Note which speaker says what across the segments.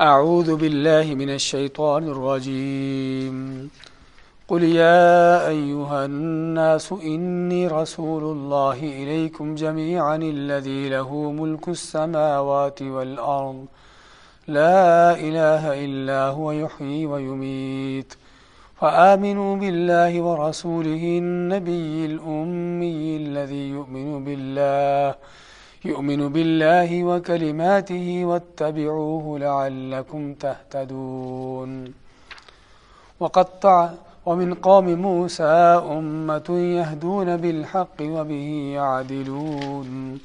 Speaker 1: أعوذ بالله من الشيطان الرجيم. قل يا أيها الناس إني رسول الله إليكم جميعا الذي له ملك السماوات والأرض. لا إله إلا هو، يحيي ويميت. فآمنوا بالله ورسوله النبي الأمي الذي يؤمن بالله. ورسوله يؤمن بالله وكلماته واتبعوه لعلكم تهتدون. وقطع ومن قوم موسى أمة يهدون بالحق وبه يعدلون.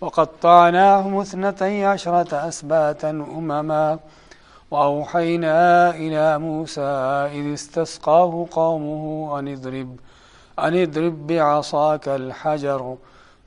Speaker 1: وقطعناهم اثنتي عشرة أسباتا أمما. وأوحينا إلى موسى إذ استسقاه قومه أن اضرب, أن اضرب بعصاك الحجر.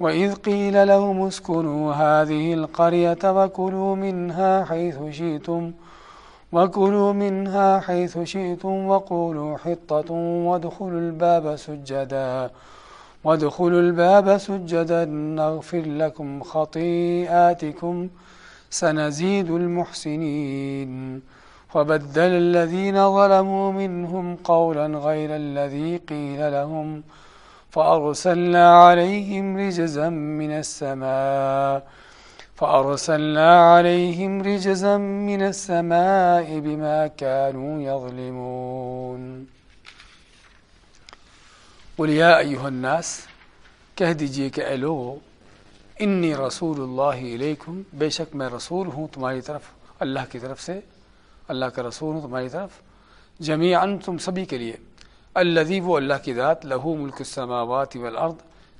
Speaker 1: وإذ قيل لهم اسكنوا هذه القرية وكلوا منها حيث شئتم وكلوا منها حيث شئتم وقولوا حطة وادخلوا الباب سجدا وادخلوا الباب سجدا نغفر لكم خطيئاتكم سنزيد المحسنين وبدل الذين ظلموا منهم قولا غير الذي قيل لهم فأرسلنا عليهم رجزا من السماء. فأرسلنا عليهم رجزا من السماء بما كانوا يظلمون. قل يا أيها الناس، کہہ دیجیے کہ اے لوگو انی رسول اللہ علیکم بے شک میں رسول ہوں تمہاری طرف، اللہ کی طرف سے، اللہ کا رسول ہوں تمہاری طرف، جمیعاً تم سبھی کے لیے۔ الذي وہ اللہ کی ذات، لہو ملک السماوات والارض،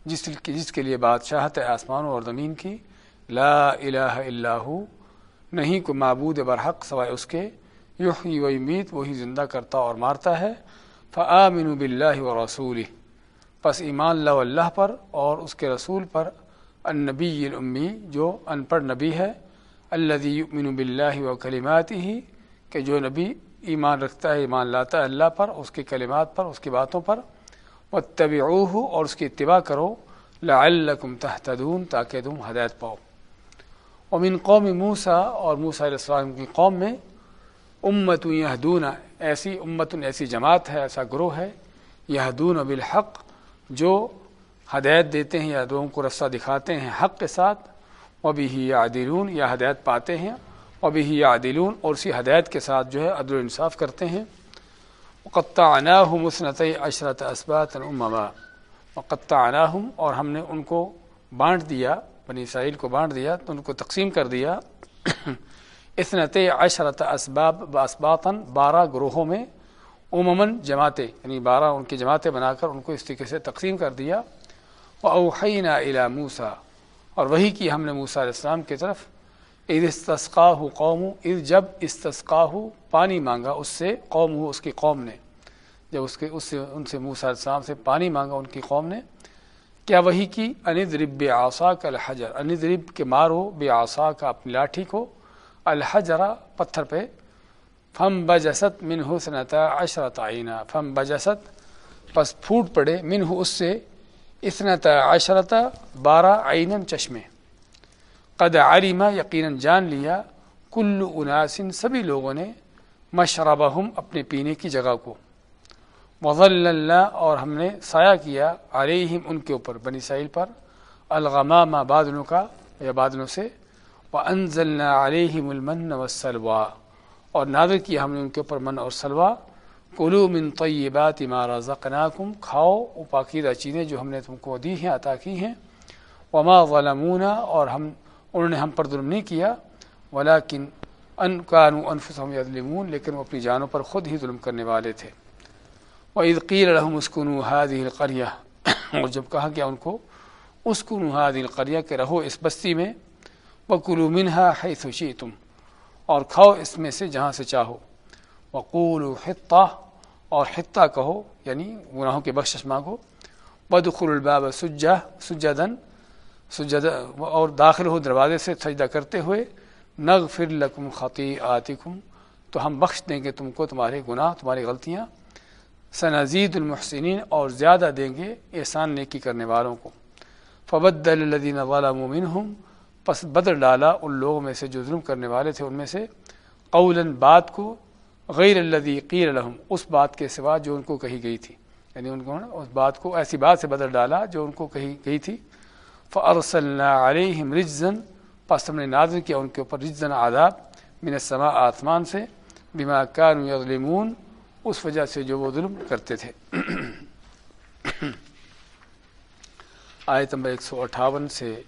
Speaker 1: جس جس کے لیے بادشاہت ہے آسمانوں اور زمین کی۔ لا الہ الا ہو، نہیں کو معبود برحق سوائے اس کے۔ یحیی و یمیت، وہی زندہ کرتا اور مارتا ہے۔ فآمنوا باللہ و رسول پس ایمان لو اللہ پر اور اس کے رسول پر۔ النبی الامی، جو ان پڑھ نبی ہے۔ الذي یؤمن باللہ و کلماتی ہی کہ جو نبی ایمان رکھتا ہے، ایمان لاتا ہے اللہ پر، اس کی کلمات پر، اس کی باتوں پر۔ وہ طبی اور اس کی اتباع کرو۔ لعلکم تحتدون تاکہ تم ہدایت پاؤ۔ امن قوم موسا اور موسا علیہ السلام کی قوم میں امت یہدون ایسی امت، ایسی جماعت ہے، ایسا گروہ ہے۔ یہدون بالحق، جو ہدایت دیتے ہیں یا لوگوں کو رستہ دکھاتے ہیں حق کے ساتھ۔ وہ بھی عادلون یا ہدایت پاتے ہیں۔ ابھی ہی عادلون اور اسی ہدایت کے ساتھ جو ہے عدل و انصاف کرتے ہیں. قطع عناہم مسنت عشرت اسبات الما قطع عناہم اور ہم نے ان کو بانٹ دیا، بنی اسرائیل کو بانٹ دیا، تو ان کو تقسیم کر دیا. اسنت عشرت اسباب باسباتاً بارہ گروہوں میں عموماً جماعتیں یعنی بارہ ان کی جماعتیں بنا کر ان کو اس طریقے سے تقسیم کر دیا. وہ اوحینہ الا موسا اور وہی کی ہم نے موسیٰ علیہ السلام کی طرف عید استسقا ہو قوم عید جب استسقا ہو پانی مانگا، اس سے قوم ہو، اس کی قوم نے۔ جب اس کے، اس سے، ان سے موسیٰ السلام سے پانی مانگا، ان کی قوم نے، کیا وہی کی؟ اند رب آسا کا الحجر۔ اند رب کے مارو بے آسا کا اپنی لاٹھی کو۔ الحجرا پتھر پہ۔ فم بجست من حسنتا عشرت آئینہ فم بجست پس پھوٹ پڑے۔ من ہو اس سے اسنتا عشرتا بارہ آئینم چشمے۔ قد عریمہ یقیناً جان لیا، کل اناسن، سبھی لوگوں نے مشربہم اپنے پینے کی جگہ کو۔ وضل اللہ اور ہم نے سایہ کیا علیہم، ان کے اوپر، بنی سائل پر۔ الغمام بادلوں کا، یا بادلوں سے۔ وہ انزل علیہم المن و اور نادر کیا ہم نے ان کے اوپر من اور سلوا کلو من طیبات ما رزقناکم، کھاؤ وہ پاکیدہ چیزیں جو ہم نے تم کو دی ہیں، عطا کی ہیں۔ وما ظلمونا، اور ہم انہوں نے ہم پر ظلم نہیں کیا، ولیکن ان قانو انفسهم یظلمون، لیکن وہ اپنی جانوں پر خود ہی ظلم کرنے والے تھے۔ وَإِذْ قِيلَ لَهُمْ اسْكُنُوا هَذِهِ الْقَرْيَةَ اور جب کہا گیا ان کو اسکنوا هذه القرية، کہ رہو اس بستی میں، وَكُلُوا مِنْهَا حَيْثُ شِئْتُمْ، اور کھاؤ اس میں سے جہاں سے چاہو۔ وَقُولُوا حِطَّةً، اور خطہ کہو یعنی گناہوں کے بخشش مانگو۔ بدخل الباب سجا سجدن سجد اور داخل ہو دروازے سے سجدہ کرتے ہوئے نغ فر لکم خطی آتکم تو ہم بخش دیں گے تم کو تمہارے گناہ، تمہاری غلطیاں۔ سنزید المحسنین اور زیادہ دیں گے احسان نیکی کرنے والوں کو۔ فبد الدین والا مومن ہوں پس بدل ڈالا ان لوگوں میں سے جو ظلم کرنے والے تھے ان میں سے۔ قولاً بات کو، غیر الدی قیر الحم اس بات کے سوا جو ان کو کہی گئی تھی۔ یعنی ان کو اس بات کو ایسی بات سے بدل ڈالا جو ان کو کہی گئی تھی۔ فرصل علیہم رجزن پس ہم نے نازل کیا ان کے اوپر رجزن عذاب من السماء آسمان سے بما كانوا یغلمون اس وجہ سے جو وہ ظلم کرتے تھے۔ آیت نمبر ایک سو اٹھاون سے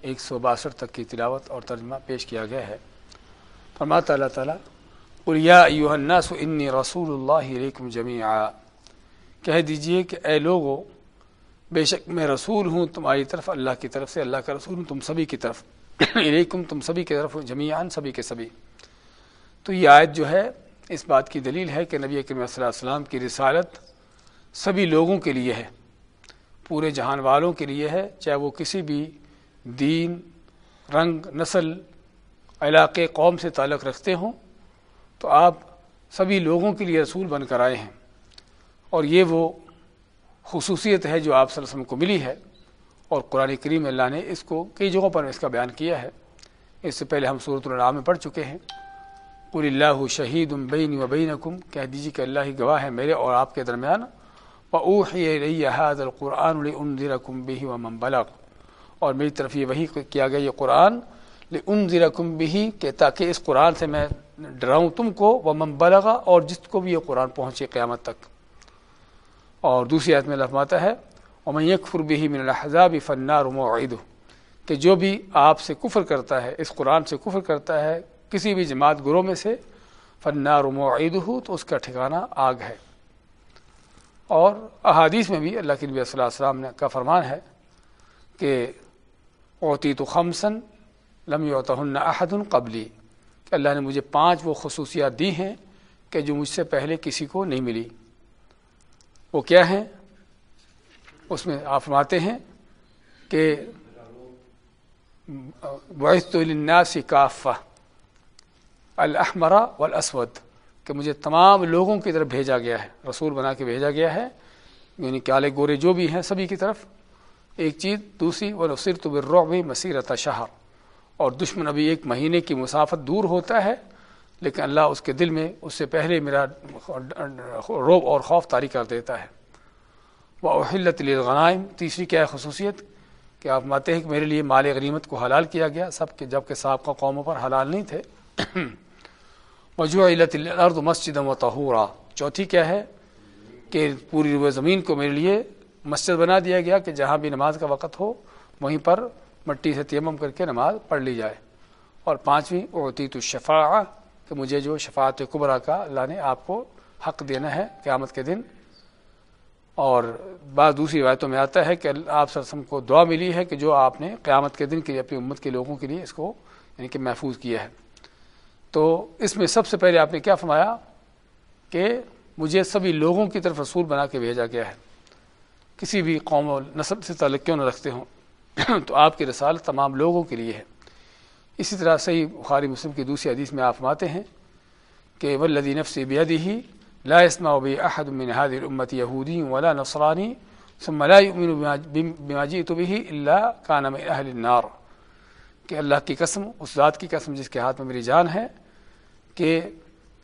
Speaker 1: ایک سو باسٹھ تک کی تلاوت اور ترجمہ پیش کیا گیا ہے۔ فرماتا اللہ تعالیٰ یا ایوہ الناس انی رسول اللہ علیکم جمیعا کہہ دیجیے کہ اے لوگو بے شک میں رسول ہوں، تمہاری طرف، اللہ کی طرف سے، اللہ کا رسول ہوں، تم سبھی کی طرف۔ علیکم، تم سبھی کی طرف جمیعان سبھی کے سبھی۔ تو یہ آیت جو ہے، اس بات کی دلیل ہے کہ نبی اکرم صلی اللہ علیہ وسلم کی رسالت سبھی لوگوں کے لیے ہے، پورے جہان والوں کے لیے ہے، چاہے وہ کسی بھی دین، رنگ، نسل، علاقے، قوم سے تعلق رکھتے ہوں، تو آپ سبھی لوگوں کے لیے رسول بن کر آئے ہیں۔ اور یہ وہ خصوصیت ہے جو آپ صلی اللہ علیہ وسلم کو ملی ہے اور قرآن کریم اللہ نے اس کو کئی جگہوں پر اس کا بیان کیا ہے۔ اس سے پہلے ہم صورت اللہ میں پڑھ چکے ہیں۔ پور اللہ شہید بین و بین کہہ دیجیے کہ اللہ ہی گواہ ہے میرے اور آپ کے درمیان۔ القرآن به ومن بلغ۔ اور میری طرف یہ وہی کیا گیا یہ قرآن لنذرکم به، کہ تاکہ اس قرآن سے میں ڈراؤں تم کو، ومن بلغ اور جس کو بھی یہ قرآن پہنچے قیامت تک۔ اور دوسری آیت میں لفماتا ہے، ومن یکفر به من الاحزاب فالنار موعده۔ کہ جو بھی آپ سے کفر کرتا ہے، اس قرآن سے کفر کرتا ہے، کسی بھی جماعت گروہ میں سے فنار موعده تو اس کا ٹھکانہ آگ ہے۔ اور احادیث میں بھی اللہ کے نبی صلی اللہ علیہ وسلم نے کا فرمان ہے کہ اوتی تو خمسن لم یوتہن احد قبلی کہ اللہ نے مجھے پانچ وہ خصوصیات دی ہیں کہ جو مجھ سے پہلے کسی کو نہیں ملی۔ وہ کیا ہیں؟ اس میں آپ فرماتے ہیں کہ بعثت للناس کافہ الاحمرہ والاسود کہ مجھے تمام لوگوں کی طرف بھیجا گیا ہے، رسول بنا کے بھیجا گیا ہے یعنی کالے گورے جو بھی ہیں سبھی کی طرف۔ ایک چیز، دوسری وہ نصر تو برو بھی مسیرت شہر اور دشمن ابھی ایک مہینے کی مسافت دور ہوتا ہے لیکن اللہ اس کے دل میں اس سے پہلے میرا روب اور خوف طاری کر دیتا ہے۔ وہ اہلت غنائم تیسری کیا ہے خصوصیت؟ کہ آپ ماتے ہیں کہ میرے لیے مال غنیمت کو حلال کیا گیا، سب کے جبکہ صاحب کا قوموں پر حلال نہیں تھے۔ علت الارض مسجد و تہورا چوتھی کیا ہے؟ کہ پوری روح زمین کو میرے لیے مسجد بنا دیا گیا کہ جہاں بھی نماز کا وقت ہو، وہیں پر مٹی سے تیمم کر کے نماز پڑھ لی جائے۔ اور پانچویں اوتی تو شفا کہ مجھے جو شفاعت قبرا کا اللہ نے آپ کو حق دینا ہے قیامت کے دن۔ اور بعض دوسری روایتوں میں آتا ہے کہ آپ سرسم کو دعا ملی ہے کہ جو آپ نے قیامت کے دن کے لیے اپنی امت کے لوگوں کے لیے اس کو یعنی کہ محفوظ کیا ہے۔ تو اس میں سب سے پہلے آپ نے کیا فرمایا کہ مجھے سبھی لوگوں کی طرف رسول بنا کے بھیجا گیا ہے۔ کسی بھی قوم و نسل سے تعلق کیوں نہ رکھتے ہوں؟ تو آپ کی رسال تمام لوگوں کے لیے ہے۔ اسی طرح صحیح بخاری مسلم کی دوسری حدیث میں آپ ماتے ہیں کہ ولدی نفسی بیدی ہی لا اسما بی احد من هذه الامت یہودی ولا نصرانی ثم لا يؤمن بما جئت به الا كان من اهل النار۔ کہ اللہ کی قسم، اس ذات کی قسم جس کے ہاتھ میں میری جان ہے کہ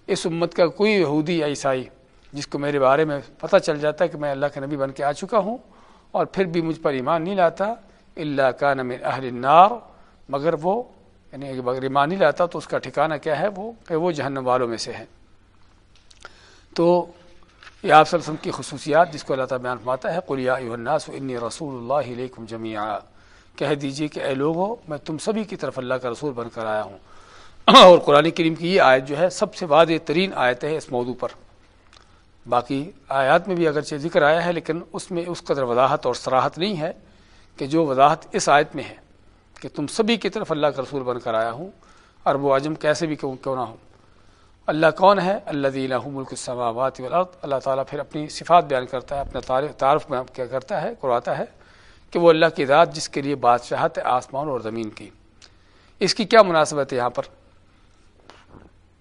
Speaker 1: اس امت کا کوئی یہودی یا عیسائی جس کو میرے بارے میں پتہ چل جاتا ہے کہ میں اللہ کے نبی بن کے آ چکا ہوں اور پھر بھی مجھ پر ایمان نہیں لاتا اللہ کا نم اہل النار، مگر وہ یعنی اگر ایمان نہیں لاتا تو اس کا ٹھکانہ کیا ہے وہ کہ وہ جہنم والوں میں سے ہے تو یہ آپ وسلم کی خصوصیات جس کو اللہ تعالیٰ بیان فرماتا ہے قلیہ الناس انی رسول اللہ علیکم جمیعہ کہہ دیجیے کہ اے لوگوں میں تم سبھی کی طرف اللہ کا رسول بن کر آیا ہوں۔ اور قرآن کریم کی یہ آیت جو ہے سب سے واضح ترین آیت ہے اس موضوع پر۔ باقی آیات میں بھی اگرچہ ذکر آیا ہے، لیکن اس میں اس قدر وضاحت اور سراحت نہیں ہے کہ جو وضاحت اس آیت میں ہے۔ کہ تم سبھی کی طرف اللہ کا رسول بن کر آیا ہوں اور وہ عجم کیسے بھی کیوں کیوں نہ ہوں اللہ کون ہے؟ اللہ دین ملک السماوات والارض۔ اللہ تعالیٰ پھر اپنی صفات بیان کرتا ہے، اپنا تعارف تعارف کیا کرتا ہے، کرواتا ہے کہ وہ اللہ کی ذات جس کے لیے بادشاہت ہے، آسمان اور زمین کی۔ اس کی کیا مناسبت ہے یہاں پر؟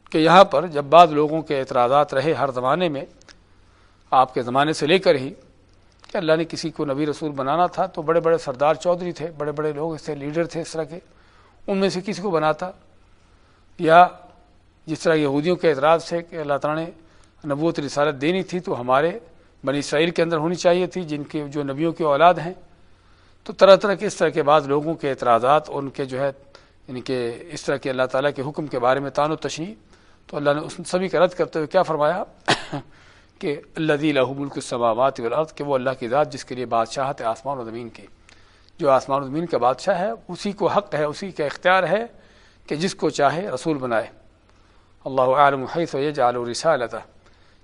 Speaker 1: کہ یہاں پر جب بعض لوگوں کے اعتراضات رہے ہر زمانے میں، آپ کے زمانے سے لے کر ہی کہ اللہ نے کسی کو نبی رسول بنانا تھا تو بڑے بڑے سردار چودھری تھے، بڑے بڑے لوگ اس سے لیڈر تھے اس طرح کے، ان میں سے کسی کو بناتا؟ یا جس طرح یہودیوں کے اعتراض سے کہ اللہ تعالیٰ نے نبوت رسالت دینی تھی تو ہمارے بنی اسرائیل کے اندر ہونی چاہیے تھی، جن کے جو نبیوں کی اولاد ہیں۔ تو طرح طرح کے اس طرح کے بعض لوگوں کے اعتراضات اور ان کے جو ہے یعنی کہ اس طرح کے اللہ تعالیٰ کے حکم کے بارے میں تان و تشریح تو اللہ نے اس سبھی کا رد کرتے ہوئے کیا فرمایا؟ کہ اللہ لہ ملک السماوات والارض، کہ وہ اللہ کی ذات جس کے لیے بادشاہت ہے آسمان و زمین کے۔ جو آسمان و زمین کا بادشاہ ہے، اسی کو حق ہے، اسی کا اختیار ہے کہ جس کو چاہے رسول بنائے۔ اللہ عالم حیث و جعل رسالت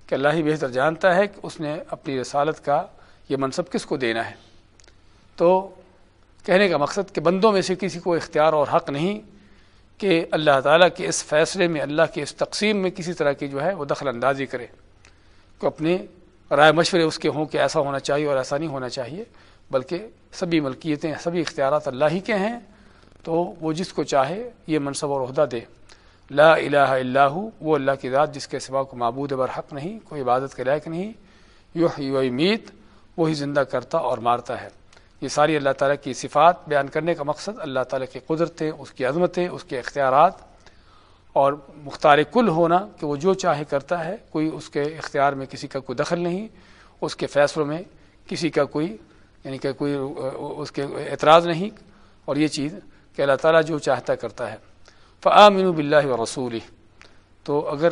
Speaker 1: کہ اللہ ہی بہتر جانتا ہے کہ اس نے اپنی رسالت کا یہ منصب کس کو دینا ہے۔ تو کہنے کا مقصد کہ بندوں میں سے کسی کو اختیار اور حق نہیں کہ اللہ تعالیٰ کے اس فیصلے میں، اللہ کے اس تقسیم میں کسی طرح کی جو ہے وہ دخل اندازی کرے۔ کو اپنے رائے مشورے اس کے ہوں کہ ایسا ہونا چاہیے اور ایسا نہیں ہونا چاہیے، بلکہ سبھی ملکیتیں، سبھی اختیارات اللہ ہی کے ہیں، تو وہ جس کو چاہے یہ منصب اور عہدہ دے۔ لا الہ الا ہو، وہ اللہ کی ذات جس کے سوا کو معبود برحق نہیں، کوئی عبادت کے لائق نہیں۔ یو یو میت وہی زندہ کرتا اور مارتا ہے۔ یہ ساری اللہ تعالیٰ کی صفات بیان کرنے کا مقصد اللہ تعالیٰ کی قدرتیں، اس کی عظمتیں، اس کے اختیارات اور مختار کل ہونا کہ وہ جو چاہے کرتا ہے، کوئی اس کے اختیار میں کسی کا کوئی دخل نہیں، اس کے فیصلوں میں کسی کا کوئی یعنی کہ کوئی، اس کے اعتراض نہیں۔ اور یہ چیز کہ اللہ تعالیٰ جو چاہتا کرتا ہے۔ فعامن بلّہ و رسول تو اگر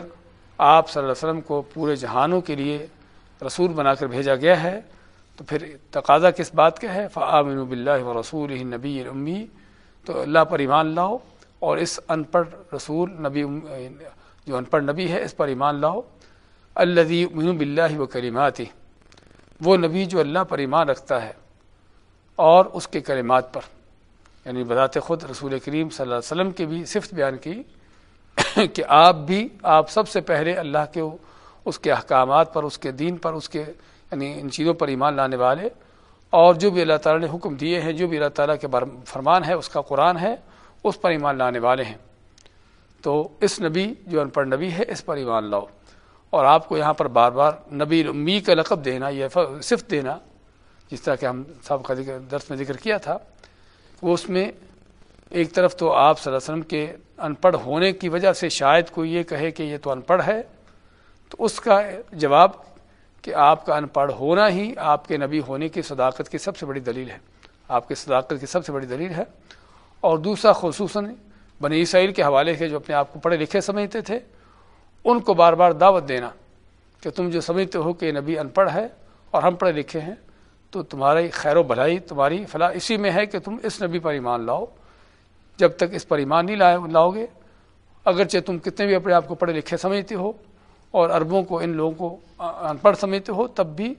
Speaker 1: آپ صلی اللہ علیہ وسلم کو پورے جہانوں کے لیے رسول بنا کر بھیجا گیا ہے، تو پھر تقاضا کس بات کا ہے؟ فعامن بلّہ و رسول نبی امی تو اللہ پر ایمان لاؤ۔ اور اس ان پڑھ رسول نبی جو ان پڑھ نبی ہے، اس پر ایمان لاؤ۔ الدی من بلّہ و کریماتی وہ نبی جو اللہ پر ایمان رکھتا ہے اور اس کے کلمات پر۔ یعنی بذات خود رسول کریم صلی اللہ علیہ وسلم کی بھی صفت بیان کی کہ آپ بھی، آپ سب سے پہلے اللہ کے اس کے احکامات پر، اس کے دین پر، اس کے یعنی ان چیزوں پر ایمان لانے والے۔ اور جو بھی اللہ تعالیٰ نے حکم دیے ہیں، جو بھی اللہ تعالیٰ کے فرمان ہے، اس کا قرآن ہے۔ اس پر ایمان لانے والے ہیں۔ تو اس نبی جو ان پڑھ نبی ہے، اس پر ایمان لاؤ۔ اور آپ کو یہاں پر بار بار نبی امی کا لقب دینا، یہ صفت دینا، جس طرح کہ ہم سب کا درس میں ذکر کیا تھا، وہ اس میں ایک طرف تو آپ صلی اللہ علیہ وسلم کے ان پڑھ ہونے کی وجہ سے شاید کوئی یہ کہے کہ یہ تو ان پڑھ ہے، تو اس کا جواب کہ آپ کا ان پڑھ ہونا ہی آپ کے نبی ہونے کی صداقت کی سب سے بڑی دلیل ہے۔ آپ کی صداقت کی سب سے بڑی دلیل ہے۔ اور دوسرا خصوصاً بنی اسرائیل کے حوالے سے جو اپنے آپ کو پڑھے لکھے سمجھتے تھے، ان کو بار بار دعوت دینا کہ تم جو سمجھتے ہو کہ نبی ان پڑھ ہے اور ہم پڑھے لکھے ہیں، تو تمہاری خیر و بھلائی تمہاری فلاح اسی میں ہے کہ تم اس نبی پر ایمان لاؤ۔ جب تک اس پر ایمان نہیں لائے، لاؤ گے۔ اگرچہ تم کتنے بھی اپنے آپ کو پڑھے لکھے سمجھتے ہو اور عربوں کو ان لوگوں کو ان پڑھ سمجھتے ہو، تب بھی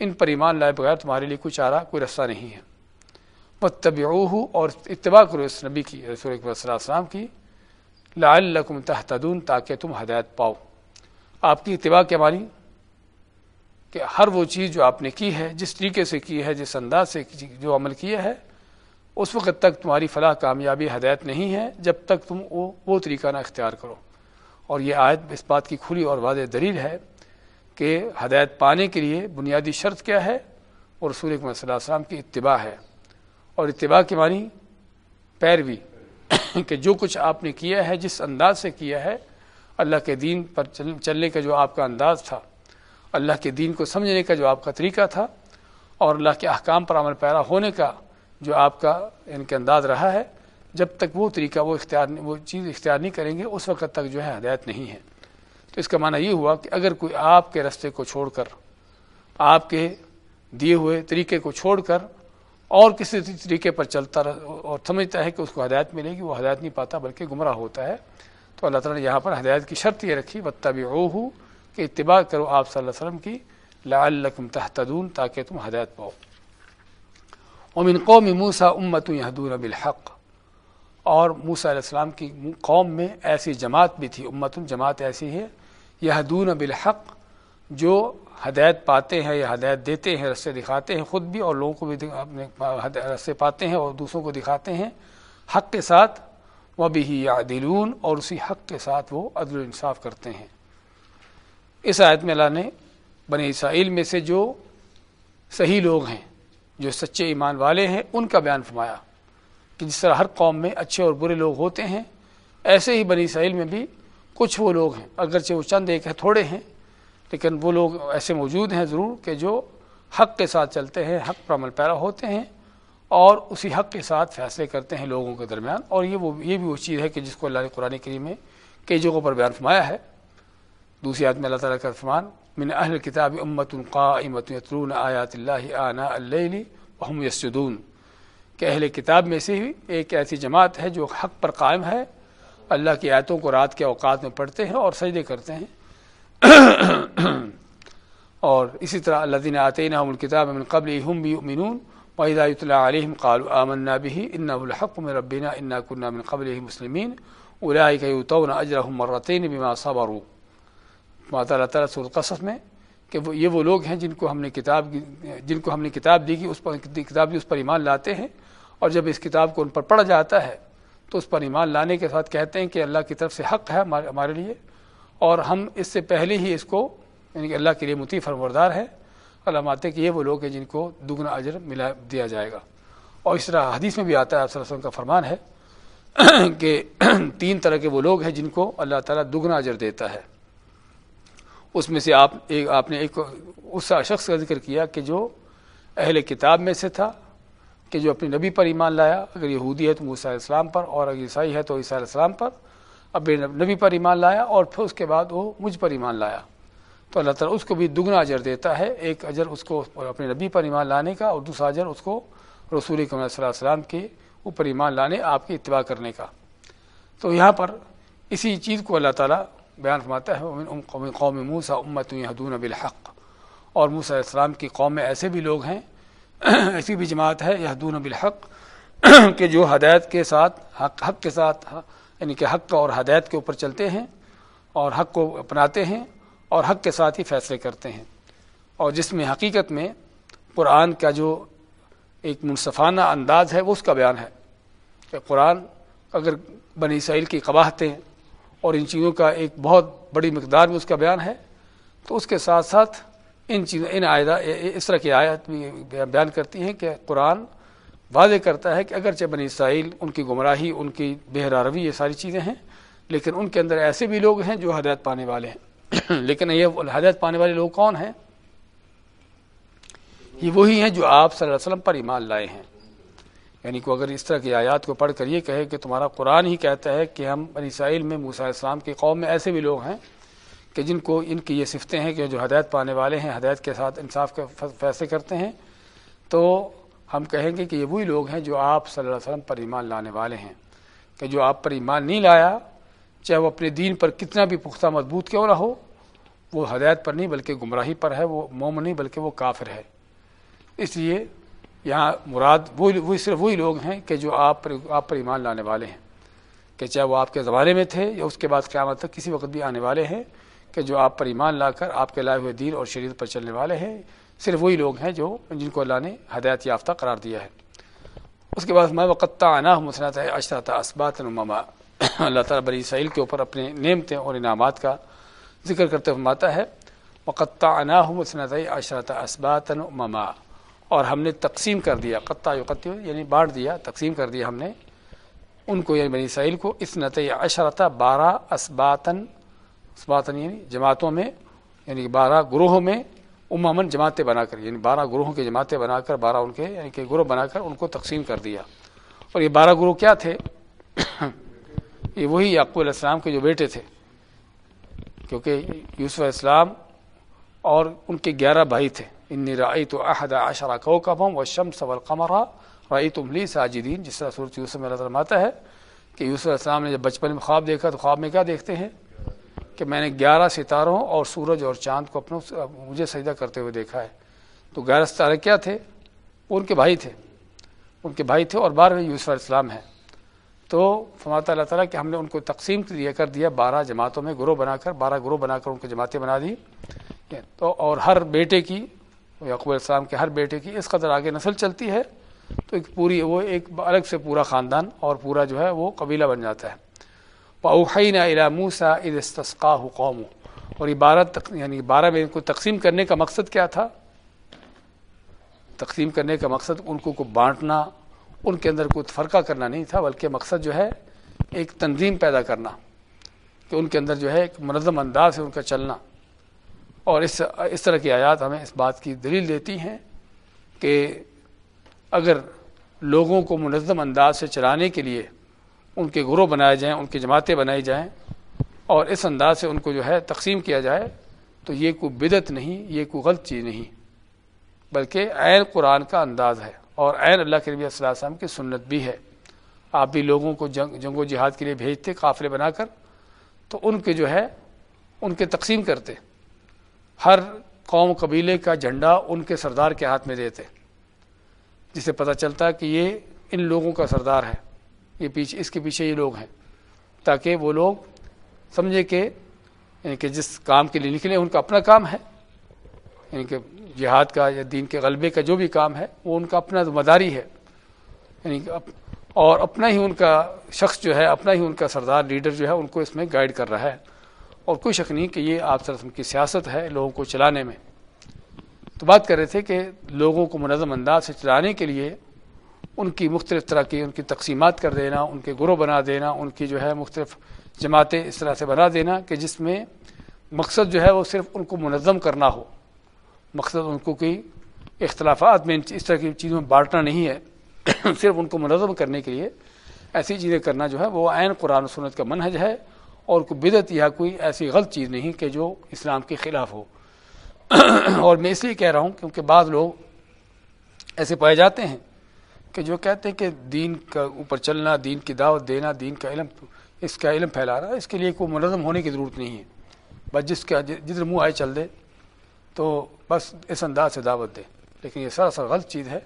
Speaker 1: ان پر ایمان لائے بغیر تمہارے لیے کوئی چارہ، کوئی رستہ نہیں ہے۔ بس اور اتباع کرو اس نبی کی، رسول صلی اللہ علیہ السلام کی، لعلکم تحتدون تاکہ تم ہدایت پاؤ۔ آپ کی اتباع کے معنی کہ ہر وہ چیز جو آپ نے کی ہے، جس طریقے سے کی ہے، جس انداز سے جو عمل کیا ہے، اس وقت تک تمہاری فلاح، کامیابی، ہدایت نہیں ہے، جب تک تم وہ وہ طریقہ نہ اختیار کرو۔ اور یہ آیت اس بات کی کھلی اور واضح دلیل ہے کہ ہدایت پانے کے لیے بنیادی شرط کیا ہے اور رسول صلی اللہ علیہ وسلم کی اتباع ہے۔ اور اتباع کے معنی پیروی، کہ جو کچھ آپ نے کیا ہے، جس انداز سے کیا ہے، اللہ کے دین پر چلنے کا جو آپ کا انداز تھا، اللہ کے دین کو سمجھنے کا جو آپ کا طریقہ تھا، اور اللہ کے احکام پر عمل پیرا ہونے کا جو آپ کا ان کے انداز رہا ہے، جب تک وہ طریقہ، وہ اختیار وہ چیز اختیار نہیں کریں گے، اس وقت تک جو ہے ہدایت نہیں ہے۔ تو اس کا معنی یہ ہوا کہ اگر کوئی آپ کے رستے کو چھوڑ کر، آپ کے دیے ہوئے طریقے کو چھوڑ کر اور کسی طریقے پر چلتا اور سمجھتا ہے کہ اس کو ہدایت ملے گی، وہ ہدایت نہیں پاتا، بلکہ گمراہ ہوتا ہے۔ تو اللہ تعالیٰ نے یہاں پر ہدایت کی شرط یہ رکھی بتا بھی کہ اتباع کرو آپ صلی اللہ علیہ وسلم کی لعلکم تحتدون تاکہ تم ہدایت پاؤ۔ ومن قوم موسا امت یہدون بالحق۔ اور موسیٰ علیہ السلام کی قوم میں ایسی جماعت بھی تھی امت جماعت ایسی ہے یہ حدون بالحق، جو ہدایت پاتے ہیں یا ہدایت دیتے ہیں، رستے دکھاتے ہیں، خود بھی اور لوگوں کو بھی اپنے رستے پاتے ہیں اور دوسروں کو دکھاتے ہیں۔ حق کے ساتھ وہ بھی یا دلون اور اسی حق کے ساتھ وہ عدل و انصاف کرتے ہیں۔ اس آیت میں اللہ نے بنی اسرائیل میں سے جو صحیح لوگ ہیں، جو سچے ایمان والے ہیں، ان کا بیان فرمایا کہ جس طرح ہر قوم میں اچھے اور برے لوگ ہوتے ہیں، ایسے ہی بنی اسرائیل میں بھی کچھ وہ لوگ ہیں۔ اگرچہ وہ چند ایک ہے، تھوڑے ہیں لیکن وہ لوگ ایسے موجود ہیں ضرور کہ جو حق کے ساتھ چلتے ہیں، حق پر عمل پیرا ہوتے ہیں اور اسی حق کے ساتھ فیصلے کرتے ہیں لوگوں کے درمیان۔ اور یہ وہ، یہ بھی وہ چیز ہے کہ جس کو اللہ نے قرآن کریم میں کئی جگہوں پر بیان فرمایا ہے۔ دوسری آدمی اللہ تعالیٰ کا فرمان، من اہل کتاب امت قائمت یترون آیات اللہ آنا اللیل وهم یسجدون کہ اہل کتاب میں سے ہی ایک ایسی جماعت ہے جو حق پر قائم ہے، اللہ کی آیتوں کو رات کے اوقات میں پڑھتے ہیں اور سجدے کرتے ہیں۔ اور اسی طرح اللہ دین آتینہ الکتاب من قبل ہم بھی امنون وحیدہ علیہم قالو آمنا به انا الحق من ربنا انا كنا من قبل مسلمین اولئک یؤتون اجرهم مرتين بما صبروا ماتا اللہ تعالیٰ سورۃ القصص میں کہ وہ یہ وہ لوگ ہیں جن کو ہم نے کتاب جن کو ہم نے کتاب دی کہ اس پر کتاب دی، اس پر ایمان لاتے ہیں اور جب اس کتاب کو ان پر پڑھا جاتا ہے تو اس پر ایمان لانے کے ساتھ کہتے ہیں کہ اللہ کی طرف سے حق ہے ہمارے لیے اور ہم اس سے پہلے ہی اس کو یعنی کہ اللہ کے لیے متی فرمردار ہے۔ علامات کہ یہ وہ لوگ ہیں جن کو دگنا اجر ملا دیا جائے گا۔ اور اس طرح حدیث میں بھی آتا ہے آپ صلی اللہ علیہ وسلم کا فرمان ہے کہ تین طرح کے وہ لوگ ہیں جن کو اللہ تعالیٰ دگنا اجر دیتا ہے۔ اس میں سے آپ ایک آپ نے ایک اس شخص کا ذکر کیا کہ جو اہل کتاب میں سے تھا، کہ جو اپنے نبی پر ایمان لایا۔ اگر یہودی ہے تو موسیٰ علیہ السلام پر اور اگر عیسائی ہے تو عیسیٰ علیہ السلام پر۔ اب نبی پر ایمان لایا اور پھر اس کے بعد وہ مجھ پر ایمان لایا۔ تو اللہ تعالیٰ اس کو بھی دگنا اجر دیتا ہے، ایک اجر اس کو اپنے نبی پر ایمان لانے کا اور دوسرا اجر اس کو رسول صلی اللہ علیہ وسلم کے اوپر ایمان لانے، آپ کی اتباع کرنے کا۔ تو یہاں پر اسی چیز کو اللہ تعالیٰ بیان فرماتا ہے قوم موسا امت حدون بالحق۔ اور موسیٰ علیہ السلام کی قوم میں ایسے بھی لوگ ہیں، ایسی بھی جماعت ہے یہدون بالحق۔ کہ جو ہدایت کے ساتھ، حق حق کے ساتھ یعنی کہ حق اور ہدایت کے اوپر چلتے ہیں اور حق کو اپناتے ہیں اور حق کے ساتھ ہی فیصلے کرتے ہیں۔ اور جس میں حقیقت میں قرآن کا جو ایک منصفانہ انداز ہے، وہ اس کا بیان ہے کہ قرآن اگر بنی اسرائیل کی قباہتیں اور ان چیزوں کا ایک بہت بڑی مقدار میں اس کا بیان ہے، تو اس کے ساتھ ساتھ ان چیزوں، ان آیات، اس طرح کی آیت بھی بیان کرتی ہیں کہ قرآن واضح کرتا ہے کہ اگرچہ بنی اسرائیل ان کی گمراہی، ان کی بہرا روی یہ ساری چیزیں ہیں، لیکن ان کے اندر ایسے بھی لوگ ہیں جو ہدایت پانے والے ہیں۔ لیکن یہ ہدایت پانے والے لوگ کون ہیں؟ یہ وہی ہیں جو آپ صلی اللہ علیہ وسلم پر ایمان لائے ہیں۔ یعنی کہ اگر اس طرح کی آیات کو پڑھ کر یہ کہے کہ تمہارا قرآن ہی کہتا ہے کہ ہم بنی اسرائیل میں موسیٰ السلام کی قوم میں ایسے بھی لوگ ہیں کہ جن کو ان کی یہ صفتیں ہیں کہ جو ہدایت پانے والے ہیں، ہدایت کے ساتھ انصاف کے فیصلے کرتے ہیں، تو ہم کہیں گے کہ یہ وہی لوگ ہیں جو آپ صلی اللہ علیہ وسلم پر ایمان لانے والے ہیں کہ جو آپ پر ایمان نہیں لایا، چاہے وہ اپنے دین پر کتنا بھی پختہ مضبوط کیوں نہ ہو، وہ ہدایت پر نہیں بلکہ گمراہی پر ہے، وہ مومن نہیں بلکہ وہ کافر ہے۔ اس لیے یہاں مراد وہی صرف وہی لوگ ہیں کہ جو آپ پر آپ پر ایمان لانے والے ہیں۔ کہ چاہے وہ آپ کے زمانے میں تھے یا اس کے بعد قیامت تک کسی وقت بھی آنے والے ہیں، کہ جو آپ پر ایمان لا کر آپ کے لائے ہوئے دین اور شریعت پر چلنے والے ہیں صرف وہی لوگ ہیں جو جن کو اللہ نے ہدایت یافتہ قرار دیا ہے۔ اس کے بعد میں وقت آنا مسنت ہے اشرت اسبات نما اللہ تعالیٰ بری سعیل کے اوپر اپنے نعمتیں اور انعامات کا ذکر کرتے فرماتا ہے۔ وقت انا مسنت اشرت اسبات مما۔ اور ہم نے تقسیم کر دیا، قطع یقت یعنی بانٹ دیا، تقسیم کر دیا ہم نے ان کو یعنی بنی سعیل کو۔ اس نت اشرت بارہ اسباتن اسباتن یعنی جماعتوں میں یعنی بارہ گروہوں میں امامن جماعتیں بنا کر یعنی بارہ گروہوں کی جماعتیں بنا کر، بارہ ان کے یعنی کہ گروہ بنا کر ان کو تقسیم کر دیا۔ اور یہ بارہ گروہ کیا تھے؟ یہ وہی یعقوب علیہ السلام کے جو بیٹے تھے، کیونکہ یوسف علیہ السلام اور ان کے گیارہ بھائی تھے۔ ان رائی تو عہد عشرہ کو کبم و شم سول قمرہ رائی تم لی ساجدین، جس طرح صورت یوسف میں اللہ آتا ہے کہ یوسف علیہ السلام نے جب بچپن میں خواب دیکھا تو خواب میں کیا دیکھتے ہیں؟ کہ میں نے گیارہ ستاروں اور سورج اور چاند کو اپنا مجھے سجدہ کرتے ہوئے دیکھا ہے۔ تو گیارہ ستارے کیا تھے؟ وہ ان کے بھائی تھے۔ ان کے بھائی تھے اور بارہویں یوسف علیہ السلام ہیں۔ تو فرماتا اللہ تعالیٰ کہ ہم نے ان کو تقسیم دیا کر دیا بارہ جماعتوں میں، گروہ بنا کر، بارہ گروہ بنا کر ان کو جماعتیں بنا دی تو اور ہر بیٹے کی، یعقوب السلام کے ہر بیٹے کی اس قدر آگے نسل چلتی ہے۔ تو ایک پوری وہ ایک الگ سے پورا خاندان اور پورا جو ہے وہ قبیلہ بن جاتا ہے۔ پاؤحین علاموسا استسقا قوم اور یہ بارہ یعنی بارہ میں ان کو تقسیم کرنے کا مقصد کیا تھا؟ تقسیم کرنے کا مقصد ان کو کو بانٹنا، ان کے اندر کوئی فرقہ کرنا نہیں تھا، بلکہ مقصد جو ہے ایک تنظیم پیدا کرنا، کہ ان کے اندر جو ہے ایک منظم انداز ہے ان کا چلنا۔ اور اس اس طرح کی آیات ہمیں اس بات کی دلیل دیتی ہیں کہ اگر لوگوں کو منظم انداز سے چلانے کے لیے ان کے گروہ بنائے جائیں، ان کی جماعتیں بنائی جائیں اور اس انداز سے ان کو جو ہے تقسیم کیا جائے، تو یہ کوئی بدت نہیں، یہ کوئی غلط چیز نہیں، بلکہ عین قرآن کا انداز ہے اور عین اللہ کے نبی صلی اللہ علیہ وسلم کی سنت بھی ہے۔ آپ بھی لوگوں کو جنگ جنگ و جہاد کے لیے بھیجتے، قافلے بنا کر، تو ان کے جو ہے، ان کے تقسیم کرتے۔ ہر قوم قبیلے کا جھنڈا ان کے سردار کے ہاتھ میں دیتے، جسے پتہ چلتا کہ یہ ان لوگوں کا سردار ہے۔ یہ پیچھے اس کے پیچھے یہ لوگ ہیں۔ تاکہ وہ لوگ سمجھے کہ یعنی کہ جس کام کے لیے نکلے، ان کا اپنا کام ہے۔ یعنی کہ جہاد کا یا دین کے غلبے کا جو بھی کام ہے، وہ ان کا اپنا ذمہ داری ہے۔ یعنی کہ اور اپنا ہی ان کا شخص جو ہے، اپنا ہی ان کا سردار، لیڈر جو ہے، ان کو اس میں گائیڈ کر رہا ہے۔ اور کوئی شک نہیں کہ یہ آپ سرسم کی سیاست ہے لوگوں کو چلانے میں۔ تو بات کر رہے تھے کہ لوگوں کو منظم انداز سے چلانے کے لیے ان کی مختلف طرح کی ان کی تقسیمات کر دینا، ان کے گروہ بنا دینا، ان کی جو ہے مختلف جماعتیں اس طرح سے بنا دینا کہ جس میں مقصد جو ہے وہ صرف ان کو منظم کرنا ہو۔ مقصد ان کو کوئی اختلافات میں اس طرح کی چیزوں میں بانٹنا نہیں ہے۔ صرف ان کو منظم کرنے کے لیے ایسی چیزیں کرنا جو ہے وہ عین قرآن و سنت کا منحج ہے اور کوئی بدت یا کوئی ایسی غلط چیز نہیں کہ جو اسلام کے خلاف ہو۔ اور میں اس لیے کہہ رہا ہوں کیونکہ بعض لوگ ایسے پائے جاتے ہیں کہ جو کہتے ہیں کہ دین کا اوپر چلنا، دین کی دعوت دینا، دین کا علم، اس کا علم پھیلا رہا اس کے لیے کوئی منظم ہونے کی ضرورت نہیں ہے۔ بس جس کا جدھر منہ آئے چل دے، تو بس اس انداز سے دعوت دے۔ لیکن یہ سراسر غلط چیز ہے۔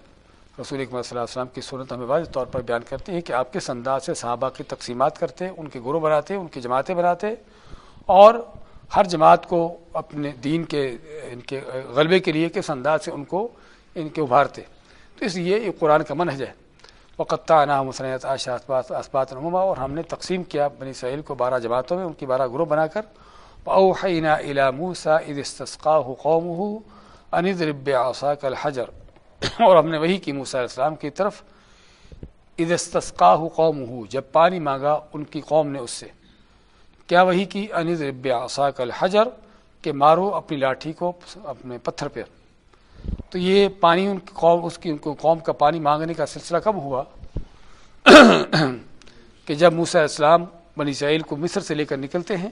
Speaker 1: رسول اکمل صلی اللہ علیہ وسلم کی صورت ہمیں واضح طور پر بیان کرتی ہے کہ آپ کس انداز سے صحابہ کی تقسیمات کرتے ان کے گروہ بناتے ان کی جماعتیں بناتے اور ہر جماعت کو اپنے دین کے، ان کے غلبے کے لیے کس انداز سے ان کو، ان کے ابھارتے تو اس لیے یہ قرآن کا منحج ہے۔ وقتہ نام مسنت عاشا اسبات نما اور ہم نے تقسیم کیا بنی سعیل کو بارہ جماعتوں میں، ان کی بارہ گروہ بنا کر۔ اوحینا الا موسا اذ استسقاه قومه ان اضرب بعصاك الحجر۔ اور ہم نے وہی کی موسیٰ علیہ السلام کی طرف۔ اذ استسقاه قومه، جب پانی مانگا ان کی قوم نے اس سے۔ کیا وہی کی؟ ان اضرب بعصاك الحجر، کہ مارو اپنی لاٹھی کو اپنے پتھر پہ۔ تو یہ پانی ان کی قوم، اس کی ان کو قوم کا پانی مانگنے کا سلسلہ کب ہوا؟ کہ جب موسیٰ علیہ السلام بنی اسرائیل کو مصر سے لے کر نکلتے ہیں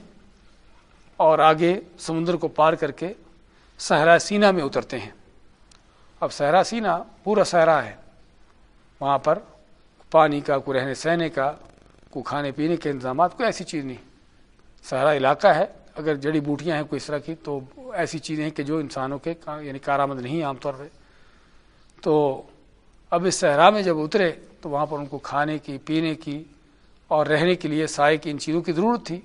Speaker 1: اور آگے سمندر کو پار کر کے صحرا سینا میں اترتے ہیں۔ اب صحرا سینا پورا صحرا ہے۔ وہاں پر پانی کا کوئی رہنے سہنے کا کوئی کھانے پینے کے انتظامات، کوئی ایسی چیز نہیں۔ صحرا علاقہ ہے۔ اگر جڑی بوٹیاں ہیں کوئی اس طرح کی، تو ایسی چیزیں ہیں کہ جو انسانوں کے یعنی کارآمد نہیں عام طور پہ۔ تو اب اس صحرا میں جب اترے، تو وہاں پر ان کو کھانے کی، پینے کی اور رہنے کے لیے سائے کی ان چیزوں کی ضرورت تھی۔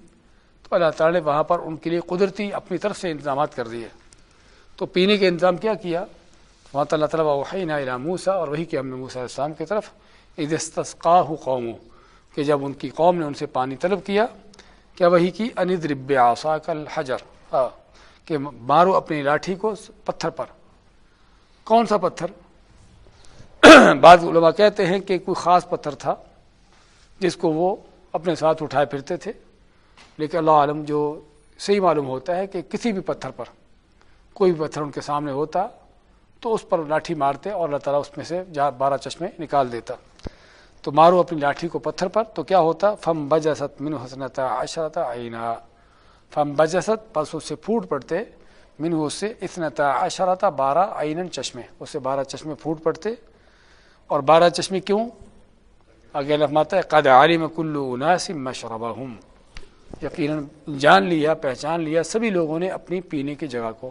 Speaker 1: تو اللہ تعالیٰ نے وہاں پر ان کے لیے قدرتی اپنی طرف سے انتظامات کر دیے۔ تو پینے کے انتظام کیا کیا؟ وہاں تو اللہ تعالیٰ وحی نا موسا اور وہی کہ ہم نے موسا السلام کی طرف۔ عیدستقاہ قوموں کہ جب ان کی قوم نے ان سے پانی طلب کیا کیا وہی کی؟ اند رب آسا کل حجر کہ مارو اپنی لاٹھی کو پتھر پر. کون سا پتھر؟ بعض علماء کہتے ہیں کہ کوئی خاص پتھر تھا جس کو وہ اپنے ساتھ اٹھائے پھرتے تھے، لیکن اللہ عالم جو صحیح معلوم ہوتا ہے کہ کسی بھی پتھر پر کوئی بھی پتھر ان کے سامنے ہوتا تو اس پر لاٹھی مارتے اور اللہ تعالیٰ اس میں سے جہاں بارہ چشمے نکال دیتا۔ تو مارو اپنی لاٹھی کو پتھر پر، تو کیا ہوتا؟ فم بجست من حسنتا عشرتا آئینہ فم بجست پس اس سے پھوٹ پڑتے من اس سے اتنتا عشرتا بارہ آئین چشمے۔ اس سے بارہ چشمے پھوٹ پڑتے۔ اور بارہ چشمے کیوں؟ آگے لفماتا ہے، قد عالم کلو اناسم مشربہم۔ یقیناً جان لیا، پہچان لیا، سبھی لوگوں نے اپنی پینے کی جگہ کو۔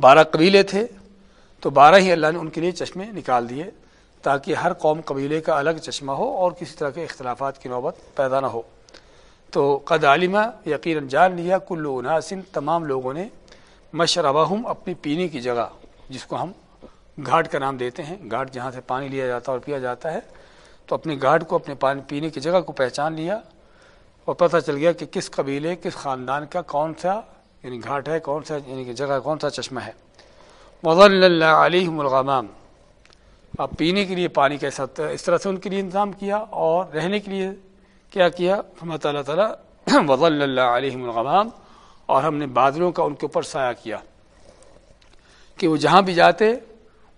Speaker 1: بارہ قبیلے تھے۔ تو بارہ ہی اللہ نے ان کے لیے چشمے نکال دیے تاکہ ہر قوم قبیلے کا الگ چشمہ ہو اور کسی طرح کے اختلافات کی نوبت پیدا نہ ہو۔ تو قد عالمہ یقیناً جان لیا کل عناسن تمام لوگوں نے مشربہم اپنی پینے کی جگہ، جس کو ہم گھاٹ کا نام دیتے ہیں، گھاٹ جہاں سے پانی لیا جاتا اور پیا جاتا ہے، تو اپنے گھاٹ کو، اپنے پانی پینے کی جگہ کو پہچان لیا اور پتہ چل گیا کہ کس قبیلے، کس خاندان کا، کون سا یعنی گھاٹ ہے، کون سا یعنی کہ جگہ، کون سا چشمہ ہے۔ مضل اللہ علیہ الغمام۔ اب پینے کے لیے پانی کیسا اس طرح سے ان کے لیے انتظام کیا اور رہنے کے لیے کیا کیا؟ ہم تعالیٰ تعالیٰ وضل اللہ علیہ الغمام اور ہم نے بادلوں کا ان کے اوپر سایہ کیا کہ وہ جہاں بھی جاتے،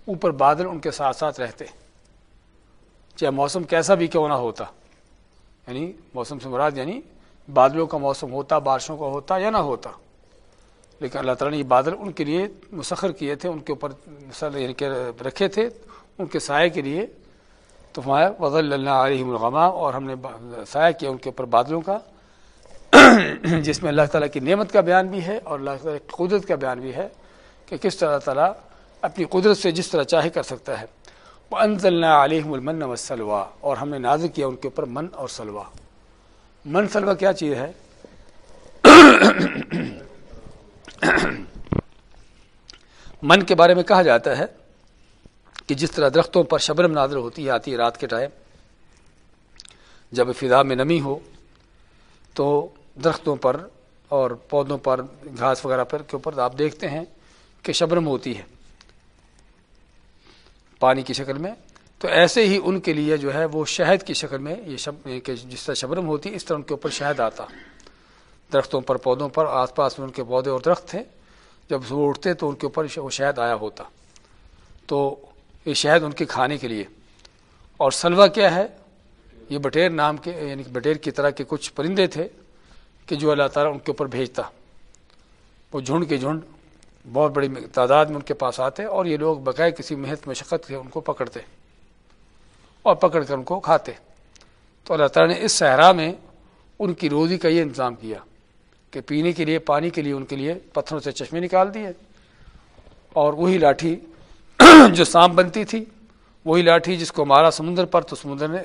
Speaker 1: اوپر بادل ان کے ساتھ ساتھ رہتے۔ چاہے موسم کیسا بھی کیوں نہ ہوتا یعنی موسم سے مراد یعنی بادلوں کا موسم ہوتا، بارشوں کا ہوتا یا نہ ہوتا۔ لیکن اللہ تعالیٰ نے یہ بادل ان کے لیے مسخر کیے تھے، ان کے اوپر یعنی کہ رکھے تھے، ان کے سائے کے لیے۔ تو فرمایا وضل اللہ علیہ الغما اور ہم نے سایہ کیا ان کے اوپر بادلوں کا۔ جس میں اللہ تعالیٰ کی نعمت کا بیان بھی ہے اور اللہ تعالیٰ کی قدرت کا بیان بھی ہے کہ کس طرح تعالیٰ اپنی قدرت سے جس طرح چاہے کر سکتا ہے۔ وہ انض علیہ المن و سلوا اور ہم نے نازک کیا ان کے اوپر من اور سلوا من سلوا کیا چیز ہے؟ من کے بارے میں کہا جاتا ہے کہ جس طرح درختوں پر شبرم نادر ہوتی ہے آتی ہے رات کے ٹائم، جب فضا میں نمی ہو، تو درختوں پر اور پودوں پر، گھاس وغیرہ پر کے اوپر آپ دیکھتے ہیں کہ شبرم ہوتی ہے پانی کی شکل میں۔ تو ایسے ہی ان کے لیے جو ہے وہ شہد کی شکل میں یہ شب، کہ جس طرح شبرم ہوتی، اس طرح ان کے اوپر شہد آتا۔ درختوں پر، پودوں پر، آس پاس میں ان کے پودے اور درخت تھے۔ جب وہ اٹھتے تو ان کے اوپر وہ شہد آیا ہوتا۔ تو یہ شہد ان کے کھانے کے لیے۔ اور سلوا کیا ہے؟ یہ بٹیر نام کے یعنی بٹیر کی طرح کے کچھ پرندے تھے کہ جو اللہ تعالیٰ ان کے اوپر بھیجتا۔ وہ جھنڈ کے جھنڈ، بہت بڑی تعداد میں ان کے پاس آتے اور یہ لوگ بقائے کسی محنت مشقت کے ان کو پکڑتے اور پکڑ کر ان کو کھاتے۔ تو اللہ تعالیٰ نے اس صحرا میں ان کی روزی کا یہ انتظام کیا۔ کہ پینے کے لیے، پانی کے لیے، ان کے لیے پتھروں سے چشمے نکال دیے۔ اور وہی لاٹھی جو سانپ بنتی تھی، وہی لاٹھی جس کو مارا سمندر پر، تو سمندر نے،